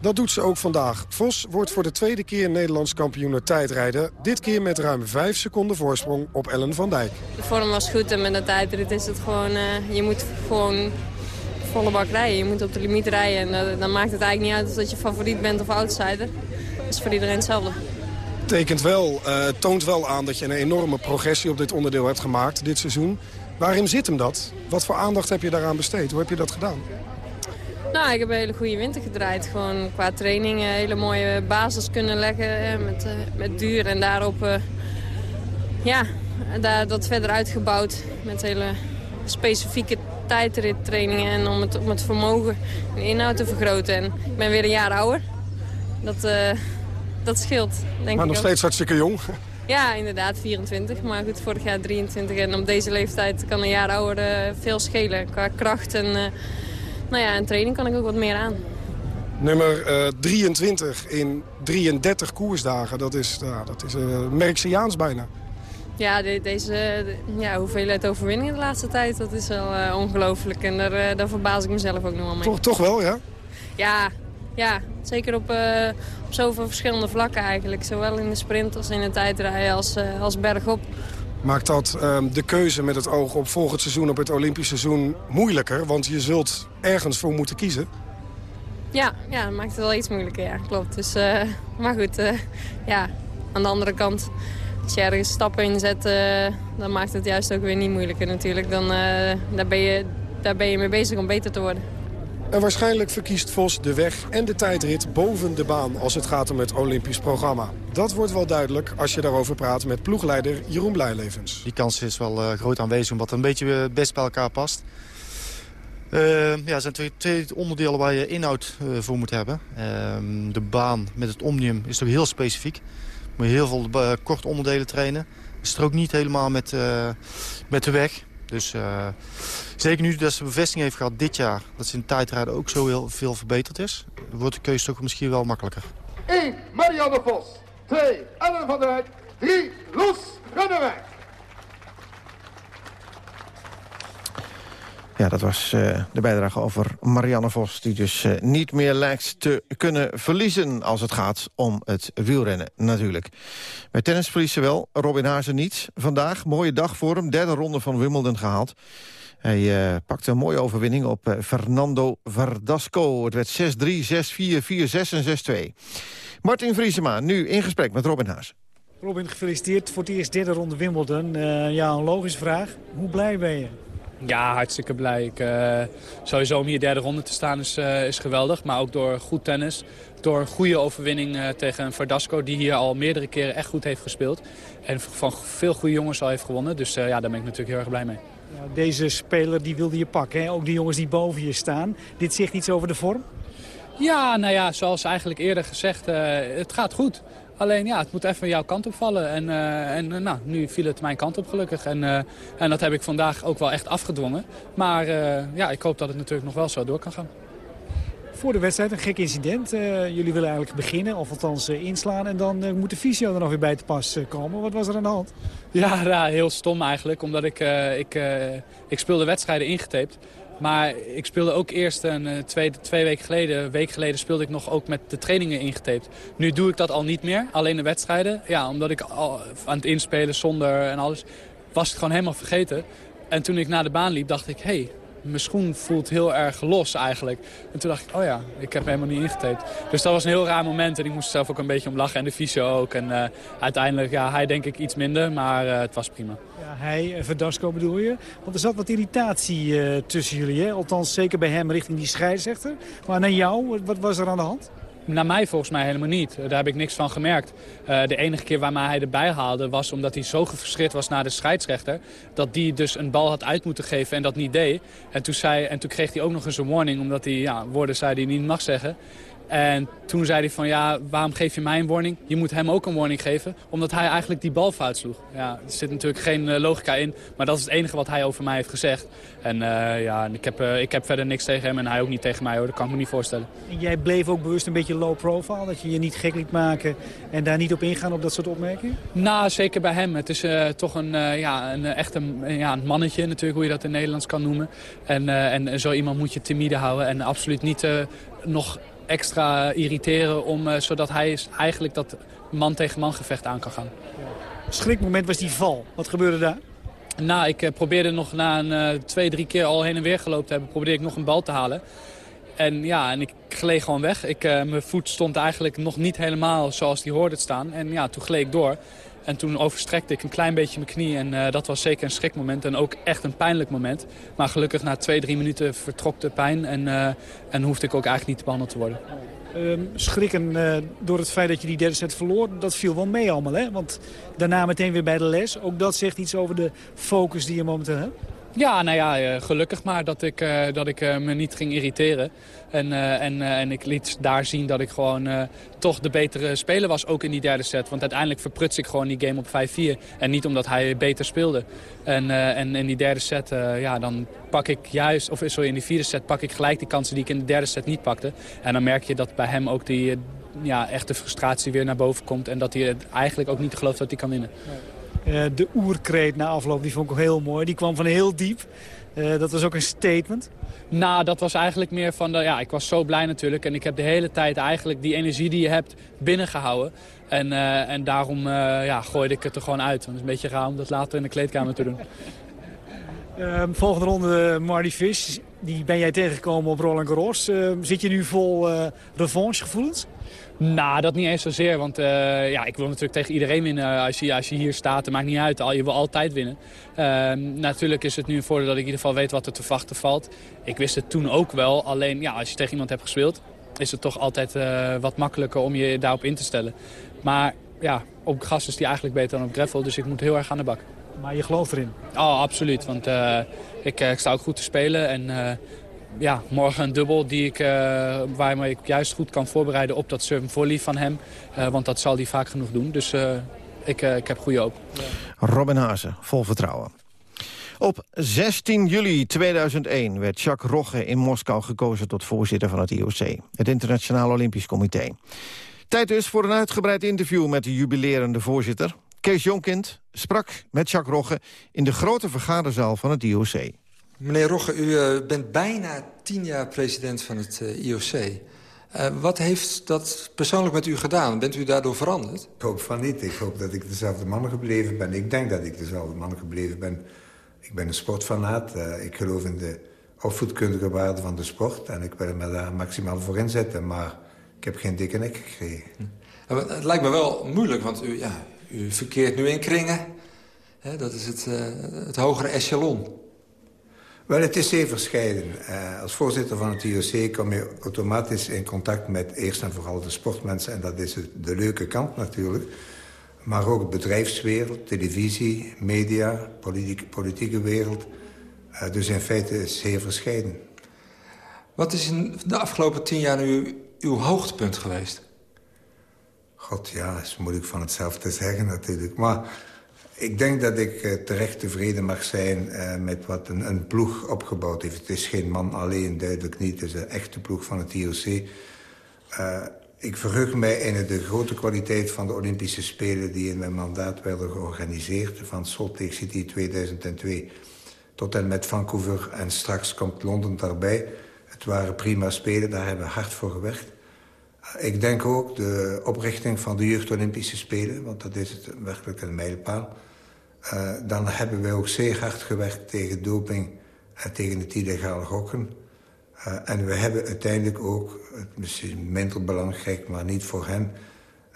Dat doet ze ook vandaag. Vos wordt voor de tweede keer Nederlands kampioen tijdrijden. Dit keer met ruim 5 seconden voorsprong op Ellen van Dijk.
De vorm was goed en met de tijdrit is het gewoon... Uh, je moet gewoon volle bak rijden. Je moet op de limiet rijden. En uh, dan maakt het eigenlijk niet uit of dat je favoriet bent of outsider. Dat is voor iedereen hetzelfde.
Tekent wel, uh, toont wel aan dat je een enorme progressie op dit onderdeel hebt gemaakt dit seizoen. Waarin zit hem dat? Wat voor aandacht heb je daaraan besteed? Hoe heb je dat gedaan?
Nou, ik heb een hele goede winter gedraaid. Gewoon qua training een hele mooie basis kunnen leggen met, uh, met duur. En daarop uh, ja, daar, dat verder uitgebouwd met hele specifieke tijdrittrainingen en om het, om het vermogen en inhoud te vergroten. En ik ben weer een jaar ouder. Dat, uh, dat scheelt, denk
maar nog
ook.
steeds hartstikke jong.
Ja, inderdaad, 24. Maar goed, vorig jaar 23. En op deze leeftijd kan een jaar ouder uh, veel schelen. Qua kracht en, uh, nou ja, en training kan ik ook wat meer aan.
Nummer 23 in 33 koersdagen, dat is, uh, dat is Merksiaans bijna.
Ja, de, deze de, ja, hoeveelheid overwinningen de laatste tijd, dat is wel uh, ongelooflijk. En daar, uh, daar verbaas ik mezelf ook nog wel mee.
Toch, toch wel, ja?
Ja, ja zeker op, uh, op zoveel verschillende vlakken eigenlijk. Zowel in de sprint als in de tijdrijden als, als bergop.
Maakt dat ehm, de keuze met het oog op volgend seizoen, op het Olympisch seizoen, moeilijker? Want je zult ergens voor moeten kiezen.
Ja, ja, dat maakt het wel iets moeilijker, ja, klopt. Dus, uh, maar goed, uh, ja, aan de andere kant, als je ergens stappen inzet, uh, dan maakt het juist ook weer niet moeilijker natuurlijk. Dan, daar, ben je, daar ben je mee bezig om beter te worden.
En waarschijnlijk verkiest Vos de weg en de tijdrit boven de baan als het gaat om het Olympisch programma. Dat wordt wel duidelijk als je daarover praat met ploegleider Jeroen Blijlevens.
Die kans is wel groot aanwezig omdat een beetje best bij elkaar past. Uh, ja, er zijn twee, twee, onderdelen waar je inhoud uh, voor moet hebben. Uh, de baan met het Omnium is toch heel specifiek. Moet heel veel korte onderdelen trainen. Is ook niet helemaal met, met de weg. Dus zeker nu dat ze bevestiging heeft gehad dit jaar... dat ze in tijdrijden ook zo heel veel verbeterd is... wordt de keuze misschien wel makkelijker.
1. Marianne Vos. 2. Ellen van der Wijk. 3. Loes Runnewijk.
Ja, dat was uh, de bijdrage over Marianne Vos... die dus uh, niet meer lijkt te kunnen verliezen als het gaat om het wielrennen natuurlijk. Bij tennis verliezen wel, Robin Haase niet. Vandaag, mooie dag voor hem, derde ronde van Wimbledon gehaald. Hij uh, pakte een mooie overwinning op Fernando Verdasco. Het werd 6-3, 6-4, 4-6 en 6-2. Martin Vriesema, nu in gesprek met Robin Haase.
Robin, gefeliciteerd voor het eerst derde ronde Wimbledon. ja, een logische vraag. Hoe blij ben je?
Ja, hartstikke blij. Ik, uh, sowieso om hier derde ronde te staan is, uh, is geweldig. Maar ook door goed tennis. Door een goede overwinning uh, tegen Verdasco. Die hier al meerdere keren echt goed heeft gespeeld. En van veel goede jongens al heeft gewonnen. Dus ja, daar ben ik natuurlijk heel erg blij mee.
Ja, deze speler die wilde je pakken. Hè? Ook die jongens die boven je staan. Dit zegt iets over de vorm?
Ja, nou ja, zoals eigenlijk eerder gezegd. het gaat goed. Alleen ja, het moet even jouw kant op vallen. En, uh, en uh, nou, nu viel het mijn kant op gelukkig. En, uh, en dat heb ik vandaag ook wel echt afgedwongen. Maar ja, ik hoop dat het natuurlijk nog wel zo door kan gaan.
Voor de wedstrijd een gek incident. jullie willen eigenlijk beginnen, of althans inslaan. En dan moet de fysio er nog weer bij te pas komen. Wat was er aan de hand?
Ja, ja heel stom eigenlijk. Omdat ik, ik, ik speelde wedstrijden ingetaped. Maar ik speelde ook eerst een, eh, twee, twee weken geleden, een week geleden speelde ik nog ook met de trainingen ingetaped. Nu doe ik dat al niet meer, alleen de wedstrijden. Ja, omdat ik al aan het inspelen zonder en alles, was het gewoon helemaal vergeten. En toen ik naar de baan liep, dacht ik, hé, hey, mijn schoen voelt heel erg los eigenlijk. En toen dacht ik, oh ja, ik heb helemaal niet ingetaped. Dus dat was een heel raar moment en ik moest zelf ook een beetje om lachen. En de fysio ook. En uh, uiteindelijk, ja, hij denk ik iets minder, maar uh, het was prima.
Ja, hij, uh, Verdasco bedoel je? Want er zat wat irritatie tussen jullie, hè? Althans, zeker bij hem richting die scheidsrechter. Maar naar jou, wat was er aan de hand?
Naar mij volgens mij helemaal niet. Daar heb ik niks van gemerkt. Uh, de enige keer waar hij erbij haalde was omdat hij zo gefrustreerd was naar de scheidsrechter. Dat die dus een bal had uit moeten geven en dat niet deed. En toen, zei, en toen kreeg hij ook nog eens een warning omdat hij ja, woorden zei die hij niet mag zeggen. En toen zei hij van ja, waarom geef je mij een warning? Je moet hem ook een warning geven, omdat hij eigenlijk die bal fout sloeg. Ja, er zit natuurlijk geen uh, logica in, maar dat is het enige wat hij over mij heeft gezegd. En uh, ja, ik heb, uh, ik heb verder niks tegen hem en hij ook niet tegen mij hoor, dat kan ik me niet voorstellen.
En jij bleef ook bewust een beetje low profile, dat je je niet gek liet maken en daar niet op ingaan op dat soort opmerkingen?
Nou, zeker bij hem. Het is toch een, ja, een echt een, ja, een mannetje natuurlijk, hoe je dat in Nederlands kan noemen. En, en zo iemand moet je timide houden en absoluut niet nog extra irriteren... Om, uh, zodat hij eigenlijk dat man tegen man gevecht aan kan gaan.
Schrikmoment was die val. Wat gebeurde daar?
Nou, ik uh, probeerde nog na een uh, twee, drie keer al heen en weer gelopen te hebben... probeerde ik nog een bal te halen. En ja, en ik gleed gewoon weg. Ik, mijn voet stond eigenlijk nog niet helemaal zoals die hoorde staan. En ja, toen gleed ik door. En toen overstrekte ik een klein beetje mijn knie. En uh, dat was zeker een schrikmoment en ook echt een pijnlijk moment. Maar gelukkig na twee, drie minuten vertrok de pijn. En, uh, en hoefde ik ook eigenlijk niet behandeld te worden.
Um, schrikken uh, door het feit dat je die derde set verloor, dat viel wel mee allemaal. Hè? Want daarna meteen weer bij de les. Ook dat zegt iets over de focus die je momenteel hebt.
Ja, nou ja, gelukkig maar dat ik, uh, dat ik uh, me niet ging irriteren. En, en, en ik liet daar zien dat ik gewoon toch de betere speler was, ook in die derde set. Want uiteindelijk verpruts ik gewoon die game op 5-4. En niet omdat hij beter speelde. En, en in die derde set, ja, dan pak ik juist, of sorry, in die vierde set pak ik gelijk die kansen die ik in de derde set niet pakte. En dan merk je dat bij hem ook die ja, echte frustratie weer naar boven komt. En dat hij eigenlijk ook niet gelooft dat hij kan winnen.
De oerkreet na afloop, die vond ik ook heel mooi. Die kwam van heel diep. Uh, dat was ook een statement.
Nou, dat was eigenlijk meer van... De, ja, ik was zo blij natuurlijk. En ik heb de hele tijd eigenlijk die energie die je hebt binnengehouden. En, uh, en daarom ja, gooide ik het er gewoon uit. Want het is een beetje raar om dat later in de kleedkamer te doen.
volgende ronde Marty Fish. die ben jij tegengekomen op Roland Garros. Uh, zit je nu vol uh, revanchegevoelens?
Nou, dat niet eens zozeer. Want uh, ja, ik wil natuurlijk tegen iedereen winnen. Als je, als je hier staat, dat maakt niet uit. Je wil altijd winnen. Ehm, natuurlijk is het nu een voordeel dat ik in ieder geval weet wat er te wachten valt. Ik wist het toen ook wel. Alleen ja, als je tegen iemand hebt gespeeld... is het toch altijd wat makkelijker om je daarop in te stellen. Maar ja, op gas is die eigenlijk beter dan op gravel. Dus ik moet heel erg aan de bak.
Maar je gelooft erin?
Oh, absoluut. Want ik, ik, sta ook goed te spelen. En ja, morgen een dubbel die ik, uh, waarmee ik juist goed kan voorbereiden op dat serve volley van hem. want dat zal hij vaak genoeg doen. Dus ik, ik heb goede hoop.
Robin Hazen, vol vertrouwen. Op 16 juli 2001 werd Jacques Rogge in Moskou gekozen tot voorzitter van het IOC, het Internationaal Olympisch Comité. Tijd dus voor een uitgebreid interview met de jubilerende voorzitter. Kees Jonkind sprak met Jacques Rogge in de grote vergaderzaal van het IOC.
Meneer Rogge, u uh, bent bijna tien jaar president van het uh, IOC. Uh, wat heeft dat persoonlijk met u gedaan? Bent u daardoor veranderd?
Ik hoop van niet. Ik hoop dat ik dezelfde man gebleven ben. Ik denk dat ik dezelfde man gebleven ben. Ik ben een sportfanaat. ik geloof in de opvoedkundige waarde van de sport. En ik wil me daar maximaal voor inzetten. Maar ik heb geen dikke nek gekregen.
Hm. Het lijkt me wel moeilijk, want u, ja, u verkeert nu in kringen. dat is het, het hogere echelon.
Wel, het is zeer verscheiden. Uh, als voorzitter van het IOC kom je automatisch in contact met eerst en vooral de sportmensen. En dat is de leuke kant natuurlijk. Maar ook de bedrijfswereld, televisie, media, politieke, politieke wereld. Uh, dus in feite is zeer verscheiden.
Wat is in de afgelopen tien jaar nu uw hoogtepunt geweest?
God, ja, dat is moeilijk van hetzelfde te zeggen natuurlijk. Maar ik denk dat ik uh, terecht tevreden mag zijn uh, met wat een, ploeg opgebouwd heeft. Het is geen man alleen, duidelijk niet. Het is een echte ploeg van het IOC. Eh, ik verheug mij in de grote kwaliteit van de Olympische Spelen... die in mijn mandaat werden georganiseerd. Van Salt Lake City 2002 tot en met Vancouver. En straks komt Londen daarbij. Het waren prima Spelen, daar hebben we hard voor gewerkt. Ik denk ook de oprichting van de Jeugd Olympische Spelen... want dat is het, werkelijk een mijlpaal. Uh, dan hebben wij ook zeer hard gewerkt tegen doping en tegen het illegale gokken. Uh, en we hebben uiteindelijk ook, misschien minder belangrijk, maar niet voor hen...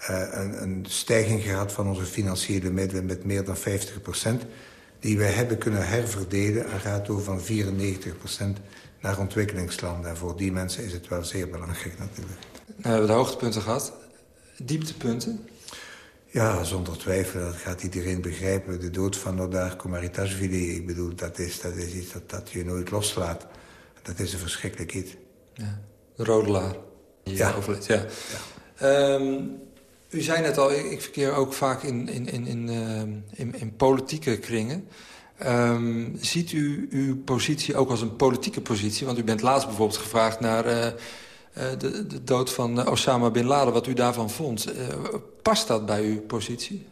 Uh, een, een, stijging gehad van onze financiële middelen met meer dan 50 procent... die wij hebben kunnen herverdelen en gaat over van 94 procent naar ontwikkelingslanden. En voor die mensen is het wel zeer belangrijk natuurlijk.
Nou, we hebben de hoogtepunten gehad. Dieptepunten?
Ja, zonder twijfel. Dat gaat iedereen begrijpen. De dood van Nodar Komaritashvili. Ik bedoel, dat is, dat is iets dat, dat je nooit loslaat. Dat is een verschrikkelijk iets.
Ja. De rodelaar.
Ja.
Overleed. ja. ja. Um, u zei net al, ik, verkeer ook vaak in, in, in, in, uh, in, in politieke kringen. Um, ziet u uw positie ook als een politieke positie? Want u bent laatst bijvoorbeeld gevraagd naar... Uh, de, de, dood van uh, Osama Bin Laden, wat u daarvan vond. past dat bij uw positie?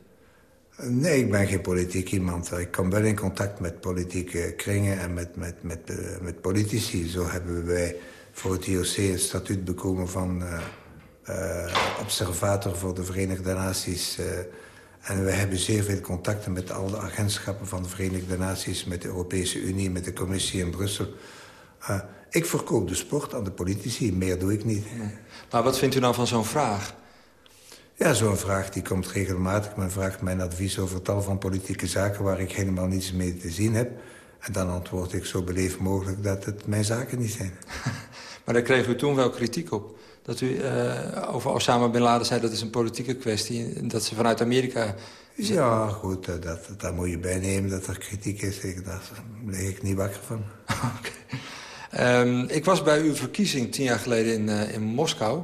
Nee, ik ben geen politiek iemand. Ik kom wel in contact met politieke kringen en met, met, met, met politici. Zo hebben wij voor het IOC een statuut bekomen van observator voor de Verenigde Naties... En we hebben zeer veel contacten met alle agentschappen van de Verenigde Naties... met de Europese Unie, met de commissie in Brussel. Ik verkoop de sport aan de politici, meer doe ik niet.
Maar wat vindt u nou van zo'n vraag?
Ja, zo'n vraag die komt regelmatig. Men vraagt mijn advies over tal van politieke zaken... waar ik helemaal niets mee te zien heb. En dan antwoord ik zo beleefd mogelijk dat het mijn zaken niet zijn.
maar daar kreeg u toen wel kritiek op dat u uh, over Osama Bin Laden zei... dat is een politieke kwestie, dat ze vanuit Amerika...
Ja, goed, dat, dat, dat moet je bijnemen dat er kritiek is. Ik, daar lig ik niet wakker van.
okay. Um, ik was bij uw verkiezing tien jaar geleden in, uh, in Moskou.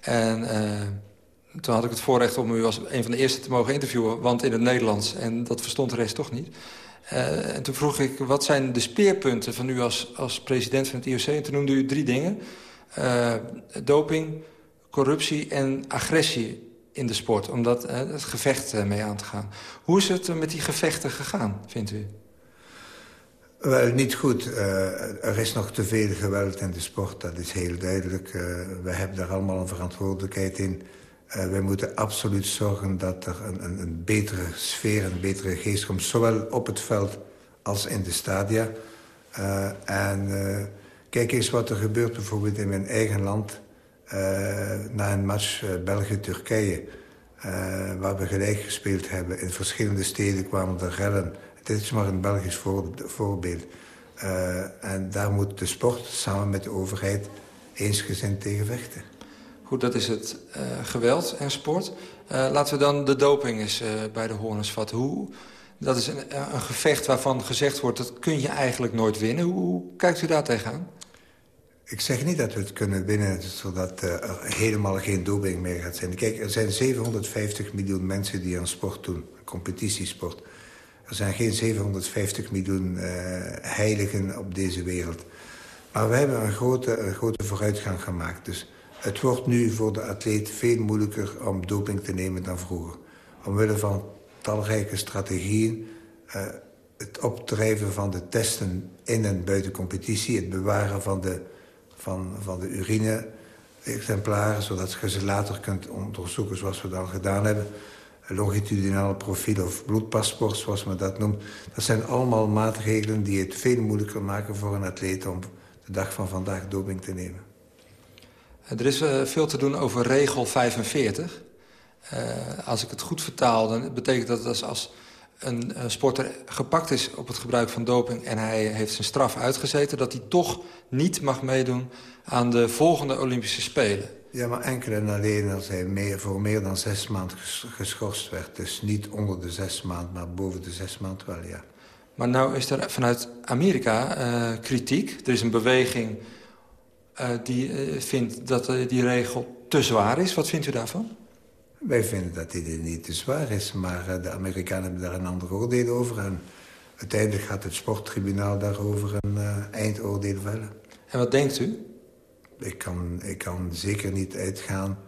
En uh, toen had ik het voorrecht om u als een van de eerste te mogen interviewen... want in het Nederlands, en dat verstond de rest toch niet... Uh, en toen vroeg ik, wat zijn de speerpunten van u als, als president van het IOC? En toen noemde u drie dingen doping, corruptie en agressie in de sport. Om dat, het gevecht mee aan te gaan. Hoe is het met die gevechten gegaan, vindt u?
Wel, niet goed. er is nog te veel geweld in de sport, dat is heel duidelijk. we hebben daar allemaal een verantwoordelijkheid in. we moeten absoluut zorgen dat er een, een, betere sfeer, een betere geest komt. Zowel op het veld als in de stadia. en Kijk eens wat er gebeurt bijvoorbeeld in mijn eigen land... Uh, na een match uh, België-Turkije... Uh, waar we gelijk gespeeld hebben. In verschillende steden kwamen er rellen. Dit is maar een Belgisch voor, voorbeeld. en daar moet de sport samen met de overheid eensgezind tegen vechten.
Goed, dat is het geweld en sport. laten we dan de doping eens bij de horens vatten. Hoe, dat is een, een, gevecht waarvan gezegd wordt... dat kun je eigenlijk nooit winnen. Hoe, hoe kijkt u daar tegenaan?
Ik zeg niet dat we het kunnen winnen zodat er helemaal geen doping meer gaat zijn. Kijk, er zijn 750 miljoen mensen die aan sport doen, competitiesport. Er zijn geen 750 miljoen uh, heiligen op deze wereld. Maar we hebben een grote, een grote vooruitgang gemaakt. Dus het wordt nu voor de atleet veel moeilijker om doping te nemen dan vroeger. Omwille van talrijke strategieën... Uh, het opdrijven van de testen in en buiten competitie... het bewaren van de van, van de urine-exemplaren... zodat je ze later kunt onderzoeken zoals we dat al gedaan hebben. Longitudinaal profiel of bloedpaspoort, zoals men dat noemt. Dat zijn allemaal maatregelen die het veel moeilijker maken voor een atleet... om de dag van vandaag doping te nemen.
Er is uh, veel te doen over regel 45. Uh, als ik het goed vertaal, dan betekent dat als, als een sporter gepakt is op het gebruik van doping... en hij heeft zijn straf uitgezeten... dat hij toch niet mag meedoen aan de volgende Olympische Spelen.
Ja, maar enkel en alleen als hij meer, voor meer dan zes maanden geschorst werd. Dus niet onder de zes maanden, maar boven de zes maanden wel, ja.
Maar nou is er vanuit Amerika uh, kritiek. Er is een beweging uh, die uh, vindt dat die regel te zwaar is. Wat vindt u daarvan?
Wij vinden dat dit niet te zwaar is, maar de Amerikanen hebben daar een ander oordeel over. En uiteindelijk gaat het sporttribunaal daarover een eindoordeel vellen.
En wat denkt u?
Ik kan, ik kan zeker niet uitgaan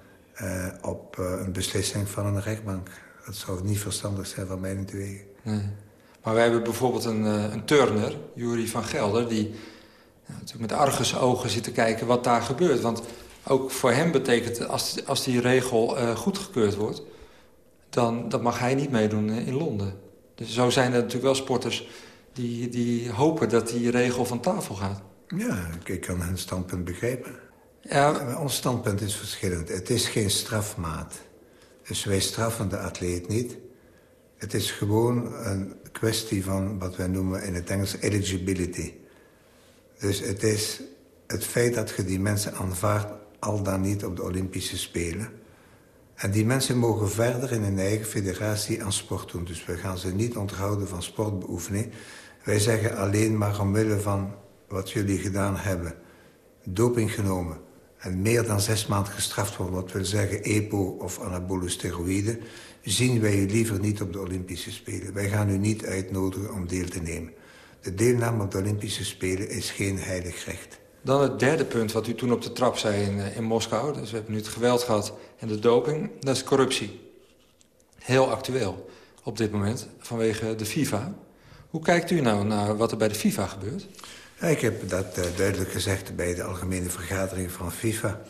uh, op uh, een beslissing van een rechtbank. Dat zou niet verstandig zijn van mij te wegen.
Maar wij hebben bijvoorbeeld een, een turner, Jury van Gelder... die natuurlijk met argusogen zit te kijken wat daar gebeurt. Want ook voor hem betekent als, als die regel goedgekeurd wordt... Dan, dan mag hij niet meedoen in Londen. Dus zo zijn er natuurlijk wel sporters die, die hopen dat die regel van tafel gaat.
Ja, ik kan hun standpunt begrijpen. Ja. Ons standpunt is verschillend. Het is geen strafmaat. Dus wij straffen de atleet niet. Het is gewoon een kwestie van wat wij noemen in het Engels eligibility. Dus het is het feit dat je die mensen aanvaardt al dan niet op de Olympische Spelen. En die mensen mogen verder in hun eigen federatie aan sport doen. Dus we gaan ze niet onthouden van sportbeoefening. Wij zeggen alleen maar omwille van wat jullie gedaan hebben... doping genomen en meer dan zes maanden gestraft worden... wat wil zeggen EPO of anabole steroïden... zien wij u liever niet op de Olympische Spelen. Wij gaan u niet uitnodigen om deel te nemen. De deelname op de Olympische Spelen is geen heilig recht.
Dan het derde punt wat u toen op de trap zei in, in Moskou. Dus we hebben nu het geweld gehad en de doping. Dat is corruptie. Heel actueel op dit moment vanwege de FIFA. Hoe kijkt u nou naar wat er bij de FIFA gebeurt?
Ik heb dat uh, duidelijk gezegd bij de algemene vergadering van FIFA.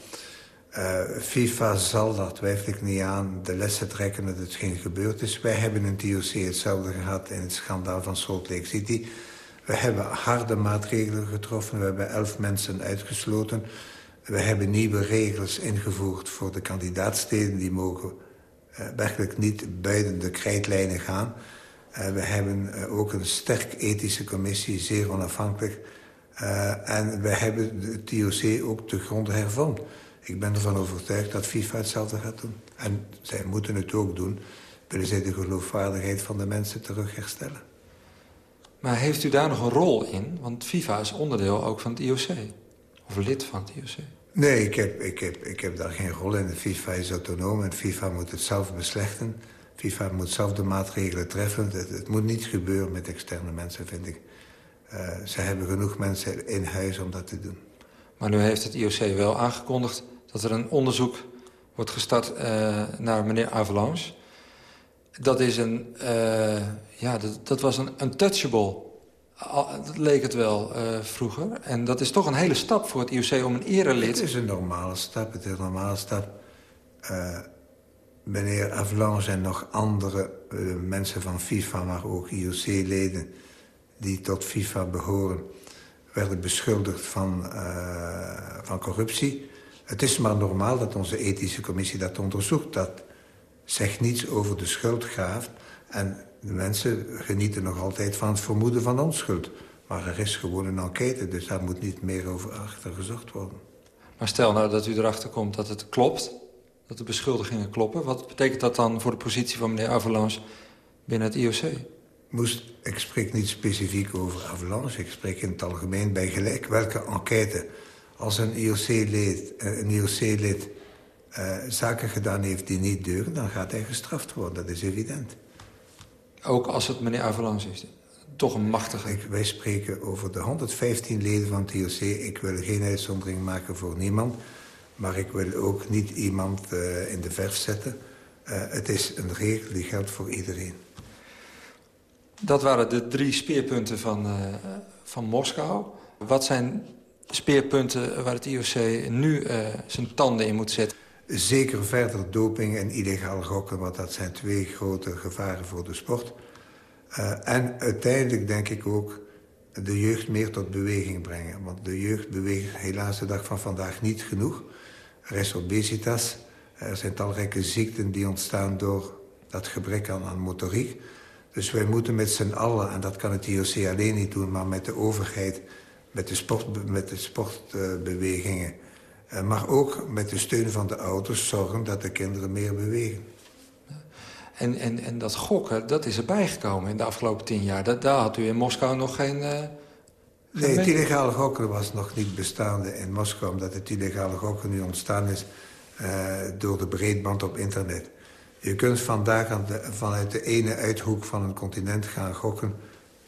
Uh, FIFA zal, daar twijfel ik niet aan, de lessen trekken dat het geen gebeurd is. Wij hebben in TOC hetzelfde gehad in het schandaal van Salt Lake City... We hebben harde maatregelen getroffen. We hebben elf mensen uitgesloten. We hebben nieuwe regels ingevoerd voor de kandidaatsteden. Die mogen uh, werkelijk niet buiten de krijtlijnen gaan. We hebben ook een sterk ethische commissie, zeer onafhankelijk. En we hebben de TOC ook te gronden hervormd. Ik ben ervan overtuigd dat FIFA hetzelfde gaat doen. En zij moeten het ook doen. Willen zij de geloofwaardigheid van de mensen terug herstellen.
Maar heeft u daar nog een rol in? Want FIFA is onderdeel ook van het IOC. Of lid van het IOC.
Nee, ik heb, ik heb, ik heb daar geen rol in. FIFA is autonoom en FIFA moet het zelf beslechten. FIFA moet zelf de maatregelen treffen. Het, het moet niet gebeuren met externe mensen, vind ik. Uh, ze hebben genoeg mensen in huis om dat te doen.
Maar nu heeft het IOC wel aangekondigd dat er een onderzoek wordt gestart uh, naar meneer Avalanche. Dat is een, uh, ja, dat, dat was een untouchable. Dat leek het wel vroeger. En dat is toch een hele stap voor het IOC om een erelid...
Het is een normale stap, het is een normale stap. Meneer Avalanche en nog andere mensen van FIFA... maar ook IOC-leden die tot FIFA behoren... werden beschuldigd van, uh, van corruptie. Het is maar normaal dat onze ethische commissie dat onderzoekt. Dat zegt niets over de schuldgraaf. En de mensen genieten nog altijd van het vermoeden van onschuld. Maar er is gewoon een enquête, dus daar moet niet meer over achter gezocht worden.
Maar stel nou dat u erachter komt dat het klopt, dat de beschuldigingen kloppen. Wat betekent dat dan voor de positie van meneer Avalanche binnen het IOC?
Moest, ik spreek niet specifiek over Avalanche, ik spreek in het algemeen bij gelijk welke enquête. Als een IOC-lid een IOC-lid uh, zaken gedaan heeft die niet deugen... dan gaat hij gestraft worden, dat is evident.
Ook als het meneer Avalanche is? Toch een machtige...
Ik, wij spreken over de 115 leden van het IOC. Ik wil geen uitzondering maken voor niemand. Maar ik wil ook niet iemand uh, in de verf zetten. Uh, het is een regel die geldt voor iedereen.
Dat waren de drie speerpunten van, uh, van Moskou. Wat zijn speerpunten waar het IOC nu zijn tanden in moet zetten?
Zeker verder doping en illegaal gokken, want dat zijn twee grote gevaren voor de sport. Uh, en uiteindelijk denk ik ook de jeugd meer tot beweging brengen. Want de jeugd beweegt helaas de dag van vandaag niet genoeg. Er is obesitas, er zijn talrijke ziekten die ontstaan door dat gebrek aan, aan motoriek. Dus wij moeten met z'n allen, en dat kan het IOC alleen niet doen... maar met de overheid, met de, sport, met de sportbewegingen... Uh, maar ook met de steun van de ouders zorgen dat de kinderen meer bewegen.
En, en, en dat gokken, dat is erbij gekomen in de afgelopen tien jaar. Dat, daar had u in Moskou nog geen... Uh,
nee, het illegale gokken was nog niet bestaande in Moskou... omdat het illegale gokken nu ontstaan is uh, door de breedband op internet. Je kunt vandaag aan de, vanuit de ene uithoek van een continent gaan gokken...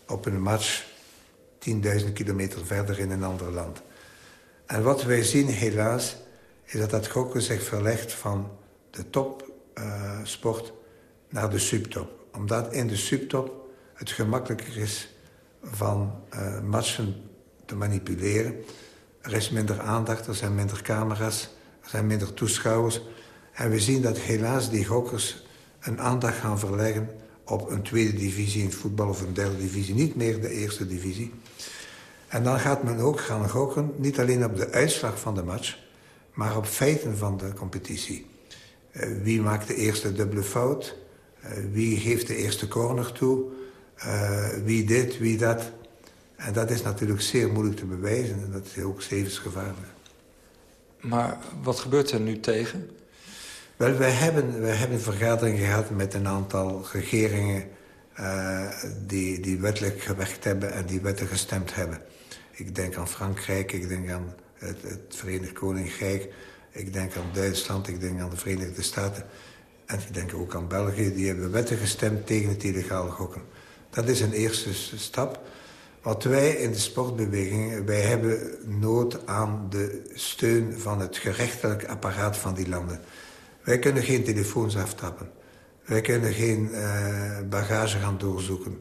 op een match 10.000 kilometer verder in een ander land. En wat wij zien helaas, is dat dat gokken zich verlegt van de topsport... Uh, naar de subtop. Omdat in de subtop het gemakkelijker is van uh, matchen te manipuleren. Er is minder aandacht, er zijn minder camera's, er zijn minder toeschouwers. En we zien dat helaas die gokkers een aandacht gaan verleggen... op een tweede divisie in het voetbal of een derde divisie. Niet meer de eerste divisie. En dan gaat men ook gaan gokken, niet alleen op de uitslag van de match... maar op feiten van de competitie. Uh, wie maakt de eerste dubbele fout? Uh, wie geeft de eerste corner toe? Uh, wie dit, wie dat? En dat is natuurlijk zeer moeilijk te bewijzen. En dat is ook levensgevaarlijk.
Maar wat gebeurt er nu tegen?
Wel, hebben, wij hebben een vergadering gehad met een aantal regeringen... Uh, die, die wettelijk gewerkt hebben en die wetten gestemd hebben. Ik denk aan Frankrijk, ik denk aan het, het Verenigd Koninkrijk... ik denk aan Duitsland, ik denk aan de Verenigde Staten... En ik denk ook aan België, die hebben wetten gestemd tegen het illegale gokken. Dat is een eerste stap. Wat wij in de sportbeweging, wij hebben nood aan de steun van het gerechtelijk apparaat van die landen. Wij kunnen geen telefoons aftappen. Wij kunnen geen uh, bagage gaan doorzoeken.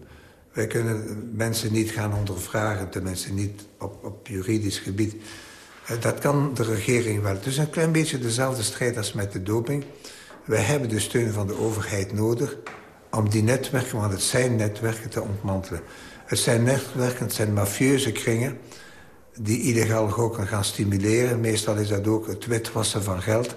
Wij kunnen mensen niet gaan ondervragen, tenminste niet op, op juridisch gebied. Uh, dat kan de regering wel. Het is een klein beetje dezelfde strijd als met de doping. Wij hebben de steun van de overheid nodig om die netwerken, want het zijn netwerken, te ontmantelen. Het zijn netwerken, het zijn mafieuze kringen die illegaal gokken gaan stimuleren. Meestal is dat ook het witwassen van geld.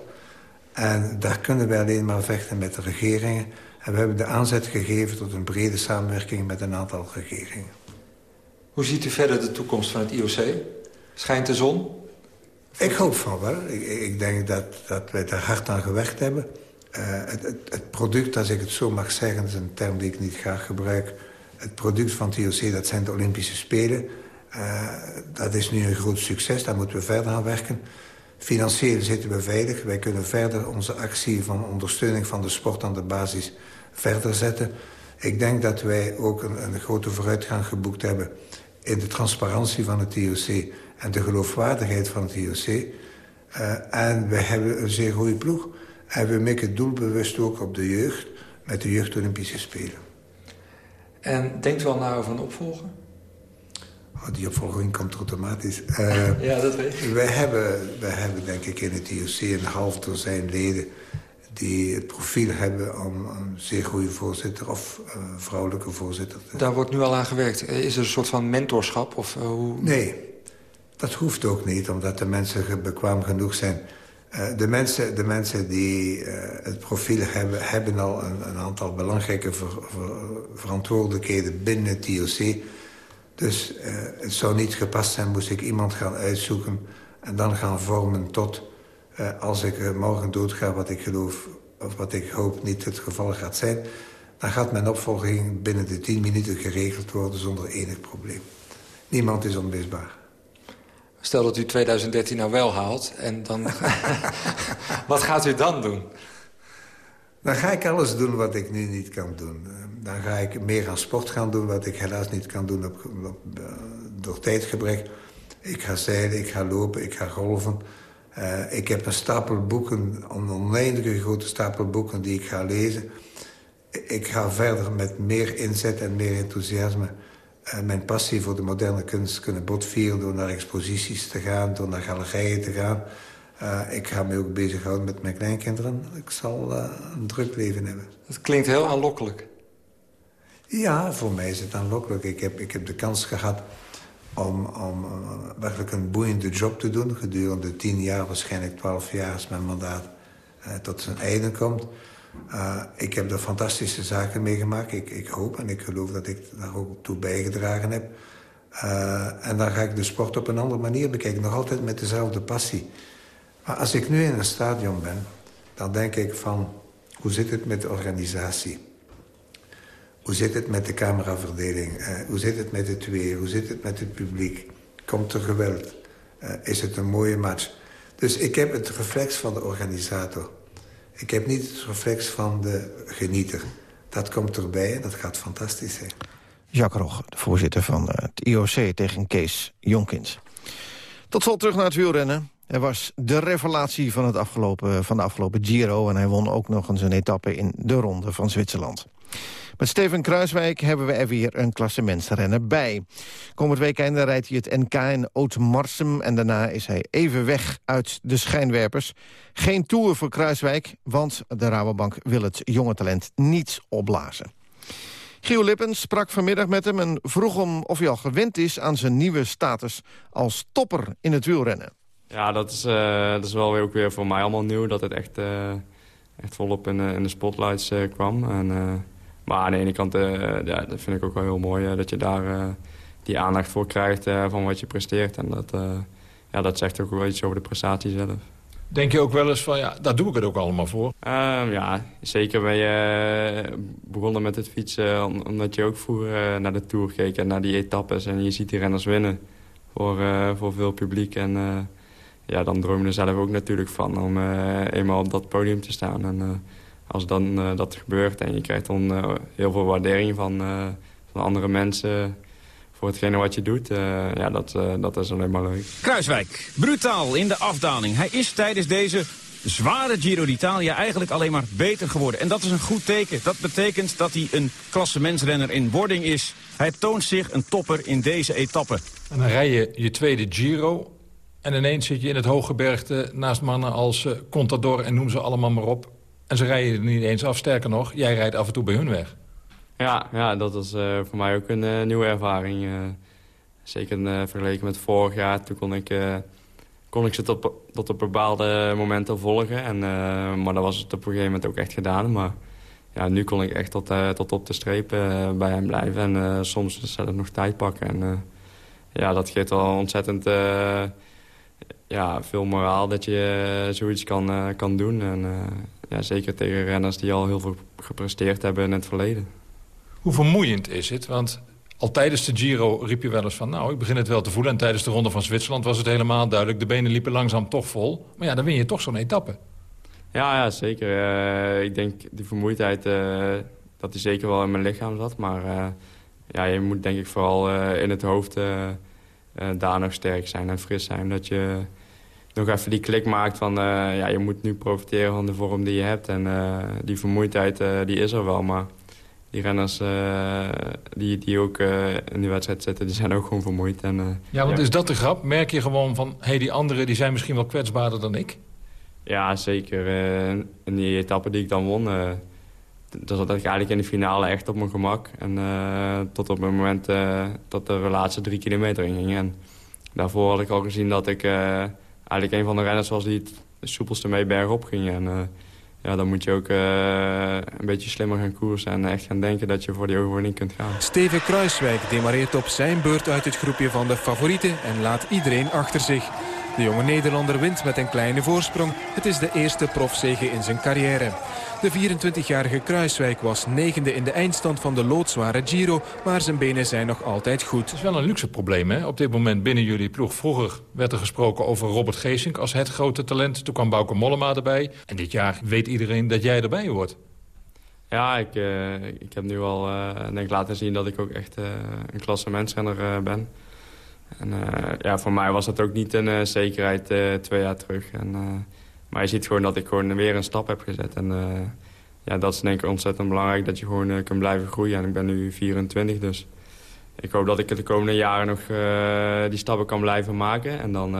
En daar kunnen wij alleen maar vechten met de regeringen. En we hebben de aanzet gegeven tot een brede samenwerking met een aantal regeringen.
Hoe ziet u verder de toekomst van het IOC? Schijnt de zon?
Ik hoop van wel. Ik, ik denk dat, dat wij daar hard aan gewerkt hebben. Uh, het, het, het, product, als ik het zo mag zeggen, dat is een term die ik niet graag gebruik. Het product van het IOC, dat zijn de Olympische Spelen. Uh, dat is nu een groot succes, daar moeten we verder aan werken. Financieel zitten we veilig. Wij kunnen verder onze actie van ondersteuning van de sport aan de basis verder zetten. Ik denk dat wij ook een, een grote vooruitgang geboekt hebben... in de transparantie van het IOC en de geloofwaardigheid van het IOC. Uh, en we hebben een zeer goede ploeg. En we mikken doelbewust ook op de jeugd met de Jeugd Olympische Spelen.
En denkt u al na over een opvolger?
Oh, die opvolging komt automatisch. Uh,
ja, dat weet ik.
Wij hebben, wij hebben denk ik in het IOC een half dozijn leden... die het profiel hebben om een zeer goede voorzitter of uh, vrouwelijke voorzitter te
Daar wordt nu al aan gewerkt. Is er een soort van mentorschap? Of, uh, hoe...
Nee, Dat hoeft ook niet, omdat de mensen bekwaam genoeg zijn. De, mensen, de mensen die het profiel hebben... hebben al een, een aantal belangrijke ver, ver, verantwoordelijkheden binnen het IOC. Dus uh, het zou niet gepast zijn, moest ik iemand gaan uitzoeken... en dan gaan vormen tot, als ik morgen doodga... wat ik geloof, of wat ik hoop niet het geval gaat zijn... dan gaat mijn opvolging binnen de tien minuten geregeld worden zonder enig probleem. Niemand is onmisbaar.
Stel dat u 2013 nou wel haalt, en dan... wat gaat u dan doen?
Dan ga ik alles doen wat ik nu niet kan doen. Dan ga ik meer aan sport gaan doen, wat ik helaas niet kan doen op, op, door tijdgebrek. Ik ga zeilen, ik ga lopen, ik ga golven. Uh, ik heb een stapel boeken, een oneindige grote stapel boeken die ik ga lezen. Ik ga verder met meer inzet en meer enthousiasme uh, mijn passie voor de moderne kunst kunnen botvieren... door naar exposities te gaan, door naar galerijen te gaan. Ik ga me ook bezighouden met mijn kleinkinderen. Ik zal een druk leven hebben.
Dat klinkt heel aanlokkelijk.
Ja, voor mij is het aanlokkelijk. Ik heb, ik heb de kans gehad om, om werkelijk een boeiende job te doen. Gedurende tien jaar, waarschijnlijk twaalf jaar... als mijn mandaat tot zijn einde komt... Uh, ik heb er fantastische zaken meegemaakt. Ik, ik hoop en ik geloof dat ik daar ook toe bijgedragen heb. En dan ga ik de sport op een andere manier bekijken. Nog altijd met dezelfde passie. Maar als ik nu in een stadion ben... dan denk ik van... hoe zit het met de organisatie? Hoe zit het met de cameraverdeling? Uh, hoe zit het met het weer? Hoe zit het met het publiek? Komt er geweld? is het een mooie match? Dus ik heb het reflex van de organisator... Ik heb niet het reflex van de genieter. Dat komt erbij en dat gaat fantastisch zijn.
Jacques Rog, de voorzitter van eh, het IOC tegen Kees Jonkins. Tot slot terug naar het wielrennen. Hij was de revelatie van, het afgelopen, van de afgelopen Giro... en hij won ook nog eens een etappe in de Ronde van Zwitserland. Met Steven Kruiswijk hebben we er weer een klassementsrenner bij. Komend weekend rijdt hij het NK in Oud-Marsum... en daarna is hij even weg uit de schijnwerpers. Geen tour voor Kruiswijk, want de Rabobank wil het jonge talent niet opblazen. Gio Lippens sprak vanmiddag met hem en vroeg hem of hij al gewend is... aan zijn nieuwe status als topper in het wielrennen.
Ja, dat is, uh, dat is wel weer ook weer voor mij allemaal nieuw. Dat het echt, uh, echt volop in, in de spotlights uh, kwam. En, maar aan de ene kant, ja, dat vind ik ook wel heel mooi... dat je daar die aandacht voor krijgt van wat je presteert. En dat, ja, dat zegt ook wel iets over de prestatie zelf.
Denk je ook wel eens van, ja, daar doe ik het ook allemaal voor?
Uh, ja, zeker ben je begonnen met het fietsen... omdat je ook vroeger naar de Tour keek en naar die etappes... en je ziet die renners winnen voor, uh, voor veel publiek. En uh, ja, dan droom je er zelf ook natuurlijk van om eenmaal op dat podium te staan. En als dan dat gebeurt en je krijgt dan heel veel waardering van, van andere mensen voor hetgene wat je doet, uh, ja, dat, uh, dat is alleen maar leuk.
Kruiswijk, brutaal in de afdaling. Hij is tijdens deze zware Giro d'Italia eigenlijk alleen maar beter geworden. En dat is een goed teken. Dat betekent dat hij een klassementsrenner in wording is. Hij toont zich een topper in deze etappe.
En dan rij je je tweede Giro... en ineens zit je in het hooggebergte naast mannen als Contador en noem ze allemaal maar op. En ze rijden er niet eens af. Sterker nog, jij rijdt af en toe bij hun weg.
Ja, ja dat was uh, voor mij ook een uh, nieuwe ervaring. Uh, zeker vergeleken met vorig jaar. Toen kon ik, kon ik ze tot, tot op bepaalde momenten volgen. En, maar dan was het op een gegeven moment ook echt gedaan. Maar ja, nu kon ik echt tot, tot op de streep bij hem blijven. En soms zelf nog tijd pakken. En ja, dat geeft wel ontzettend ja, veel moraal dat je zoiets kan, kan doen. En ja, zeker tegen renners die al heel veel gepresteerd hebben in het verleden.
Hoe vermoeiend is het? Want al tijdens de Giro riep je wel eens van... nou, ik begin het wel te voelen. En tijdens de Ronde van Zwitserland was het helemaal duidelijk. De benen liepen langzaam toch vol. Maar ja, dan win je toch zo'n etappe.
Ja, ja zeker. Uh, ik denk die vermoeidheid... Uh, dat die zeker wel in mijn lichaam zat. Maar uh, ja, je moet denk ik vooral in het hoofd... daar nog sterk zijn en fris zijn. Dat je nog even die klik maakt van... ja, je moet nu profiteren van de vorm die je hebt. En die vermoeidheid die is er wel, maar die renners die, die ook in die wedstrijd zitten, die zijn ook gewoon vermoeid. En,
ja, want ja. is dat de grap? Merk je gewoon van, hé, hey, die anderen die zijn misschien wel kwetsbaarder dan ik?
Ja, zeker. in die etappe die ik dan won, dat zat ik eigenlijk in de finale echt op mijn gemak. En tot op het moment dat de laatste drie kilometer inging. En daarvoor had ik al gezien dat ik eigenlijk een van de renners was die het soepelste mee bergop ging. En ja, dan moet je ook een beetje slimmer gaan koersen en echt gaan denken dat je voor die overwinning kunt gaan.
Steven Kruiswijk demareert op zijn beurt uit het groepje van de favorieten en laat iedereen achter zich. De jonge Nederlander wint met een kleine voorsprong. Het is de eerste profzege in zijn carrière. De 24-jarige Kruiswijk was negende in de eindstand van de loodzware Giro... maar zijn benen zijn nog altijd goed.
Het is wel een luxe probleem hè? op dit moment binnen jullie ploeg. Vroeger werd er gesproken over Robert Geesink als het grote talent. Toen kwam Bauke Mollema erbij. En dit jaar weet iedereen dat jij erbij hoort.
Ja, ik, uh, ik heb nu al uh, denk laten zien dat ik ook echt uh, een klasse mensrenner ben. En ja, voor mij was dat ook niet een zekerheid twee jaar terug. En, maar je ziet gewoon dat ik gewoon weer een stap heb gezet. En ja, dat is denk ik ontzettend belangrijk, dat je gewoon kan blijven groeien. En ik ben nu 24, dus ik hoop dat ik de komende jaren nog die stappen kan blijven maken. En dan,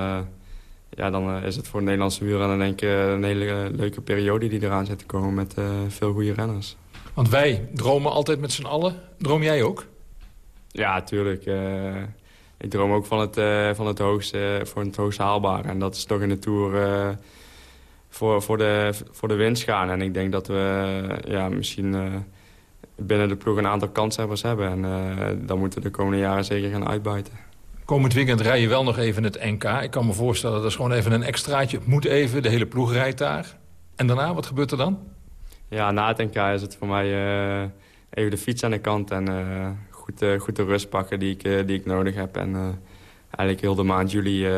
ja, dan is het voor de Nederlandse wielrennen denk ik een hele leuke periode die eraan zit te komen met veel goede renners.
Want wij dromen altijd met z'n allen. Droom jij ook?
Ja, tuurlijk. Ik droom ook van het, van het hoogste, voor het hoogste haalbare. En dat is toch in de Tour voor, voor, de, voor de winst gaan. En ik denk dat we ja, misschien binnen de ploeg een aantal kanshebbers hebben. En uh, dan moeten we de komende jaren zeker gaan uitbuiten.
Komend weekend rij je wel nog even het NK. Ik kan me voorstellen dat is gewoon even een extraatje. Het moet even, de hele ploeg rijdt daar. En daarna, wat gebeurt er dan?
Ja, na het NK is het voor mij uh, even de fiets aan de kant... en goed, goed de rust pakken die ik, die ik nodig heb. En eigenlijk heel de maand juli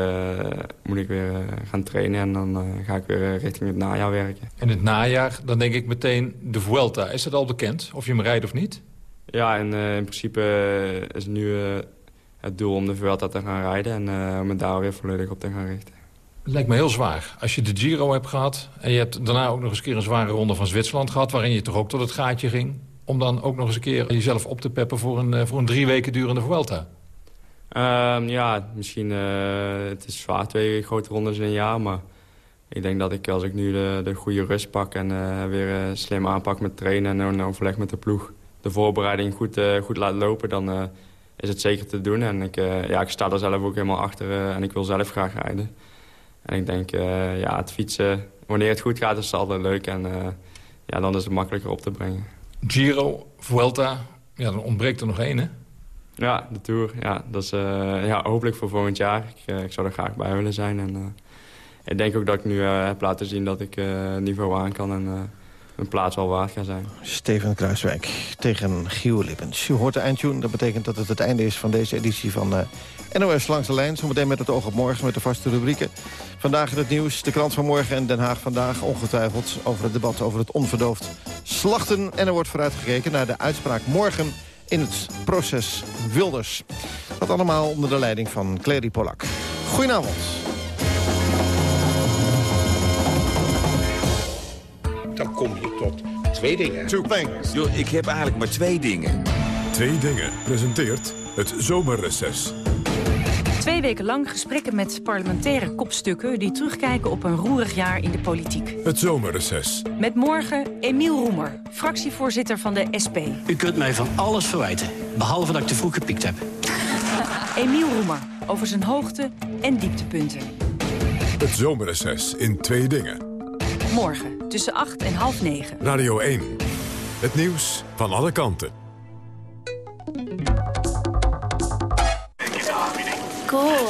moet ik weer gaan trainen. En dan ga ik weer richting het najaar werken.
En het najaar, dan denk ik meteen de Vuelta. Is dat al bekend, of je hem rijdt of niet?
Ja, en in principe is nu het doel om de Vuelta te gaan rijden. En om me daar weer volledig op te gaan richten.
Het lijkt me heel zwaar. Als je de Giro hebt gehad... en je hebt daarna ook nog eens een keer een zware ronde van Zwitserland gehad... waarin je toch ook tot het gaatje ging... om dan ook nog eens een keer jezelf op te peppen voor een, voor een drie weken durende Vuelta.
Um, ja, misschien uh, het is zwaar twee grote rondes in een jaar. Maar ik denk dat ik als ik nu de, de goede rust pak en uh, weer uh, slim aanpak met trainen en overleg met de ploeg. De voorbereiding goed, goed laat lopen, dan is het zeker te doen. En ik, ja, ik sta er zelf ook helemaal achter en ik wil zelf graag rijden. En ik denk, ja, het fietsen, wanneer het goed gaat, is het altijd leuk. En ja, dan is het makkelijker op te brengen.
Giro, Vuelta, ja, dan ontbreekt er nog één, hè?
Ja, de Tour. Ja, dat is uh, ja, hopelijk voor volgend jaar. Ik, uh, ik, zou er graag bij willen zijn. En, uh, ik denk ook dat ik nu heb laten zien dat ik niveau aan kan en een plaats wel waard ga zijn.
Steven Kruiswijk tegen Giel Lippens. U hoort de eindtune. Dat betekent dat het het einde is van deze editie van NOS Langs de Lijn. Zometeen met het oog op morgen met de vaste rubrieken. Vandaag het nieuws, de krant van morgen en Den Haag vandaag ongetwijfeld... over het debat over het onverdoofd slachten. En er wordt vooruitgekeken naar de uitspraak morgen in het proces Wilders. Dat allemaal onder de leiding van Clary Polak. Goedenavond.
Dan kom je tot twee dingen.
Two things. Yo, ik heb eigenlijk maar twee dingen.
Twee dingen presenteert het zomerreces.
Twee weken lang gesprekken met parlementaire kopstukken... die terugkijken op een roerig jaar in de politiek.
Het zomerreces.
Met morgen Emiel Roemer, fractievoorzitter van de SP.
U kunt mij van alles verwijten, behalve dat ik te vroeg gepiekt heb.
Emiel Roemer, over zijn hoogte- en dieptepunten.
Het zomerreces in twee dingen.
Morgen, tussen 8 en half 9.
Radio 1. Het nieuws van alle kanten.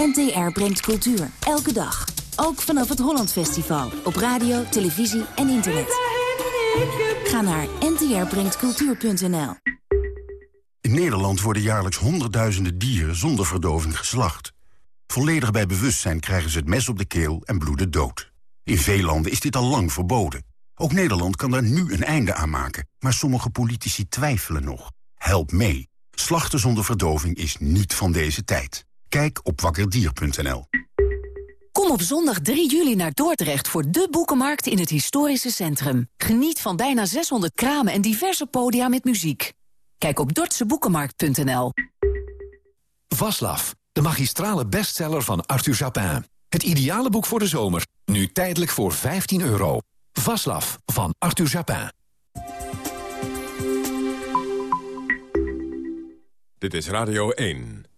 NTR brengt cultuur. Elke dag. Ook vanaf het Holland Festival. Op radio, televisie en internet. Ga naar ntrbrengtcultuur.nl
In Nederland worden jaarlijks honderdduizenden dieren zonder verdoving geslacht. Volledig bij bewustzijn krijgen ze het mes op de keel en bloeden dood. In veel landen is dit al lang verboden. Ook Nederland kan daar nu een einde aan maken. Maar sommige politici twijfelen nog. Help mee. Slachten zonder verdoving is niet van deze tijd. Kijk op wakkerdier.nl.
Kom op zondag 3 juli naar Dordrecht voor de boekenmarkt in het historische centrum. Geniet van bijna 600 kramen en diverse podia met muziek. Kijk op dortseboekenmarkt.nl.
Vaslav, de magistrale bestseller van Arthur Japin. Het ideale boek voor de zomer, nu tijdelijk voor 15 euro. Vaslav van Arthur Japin.
Dit is Radio 1.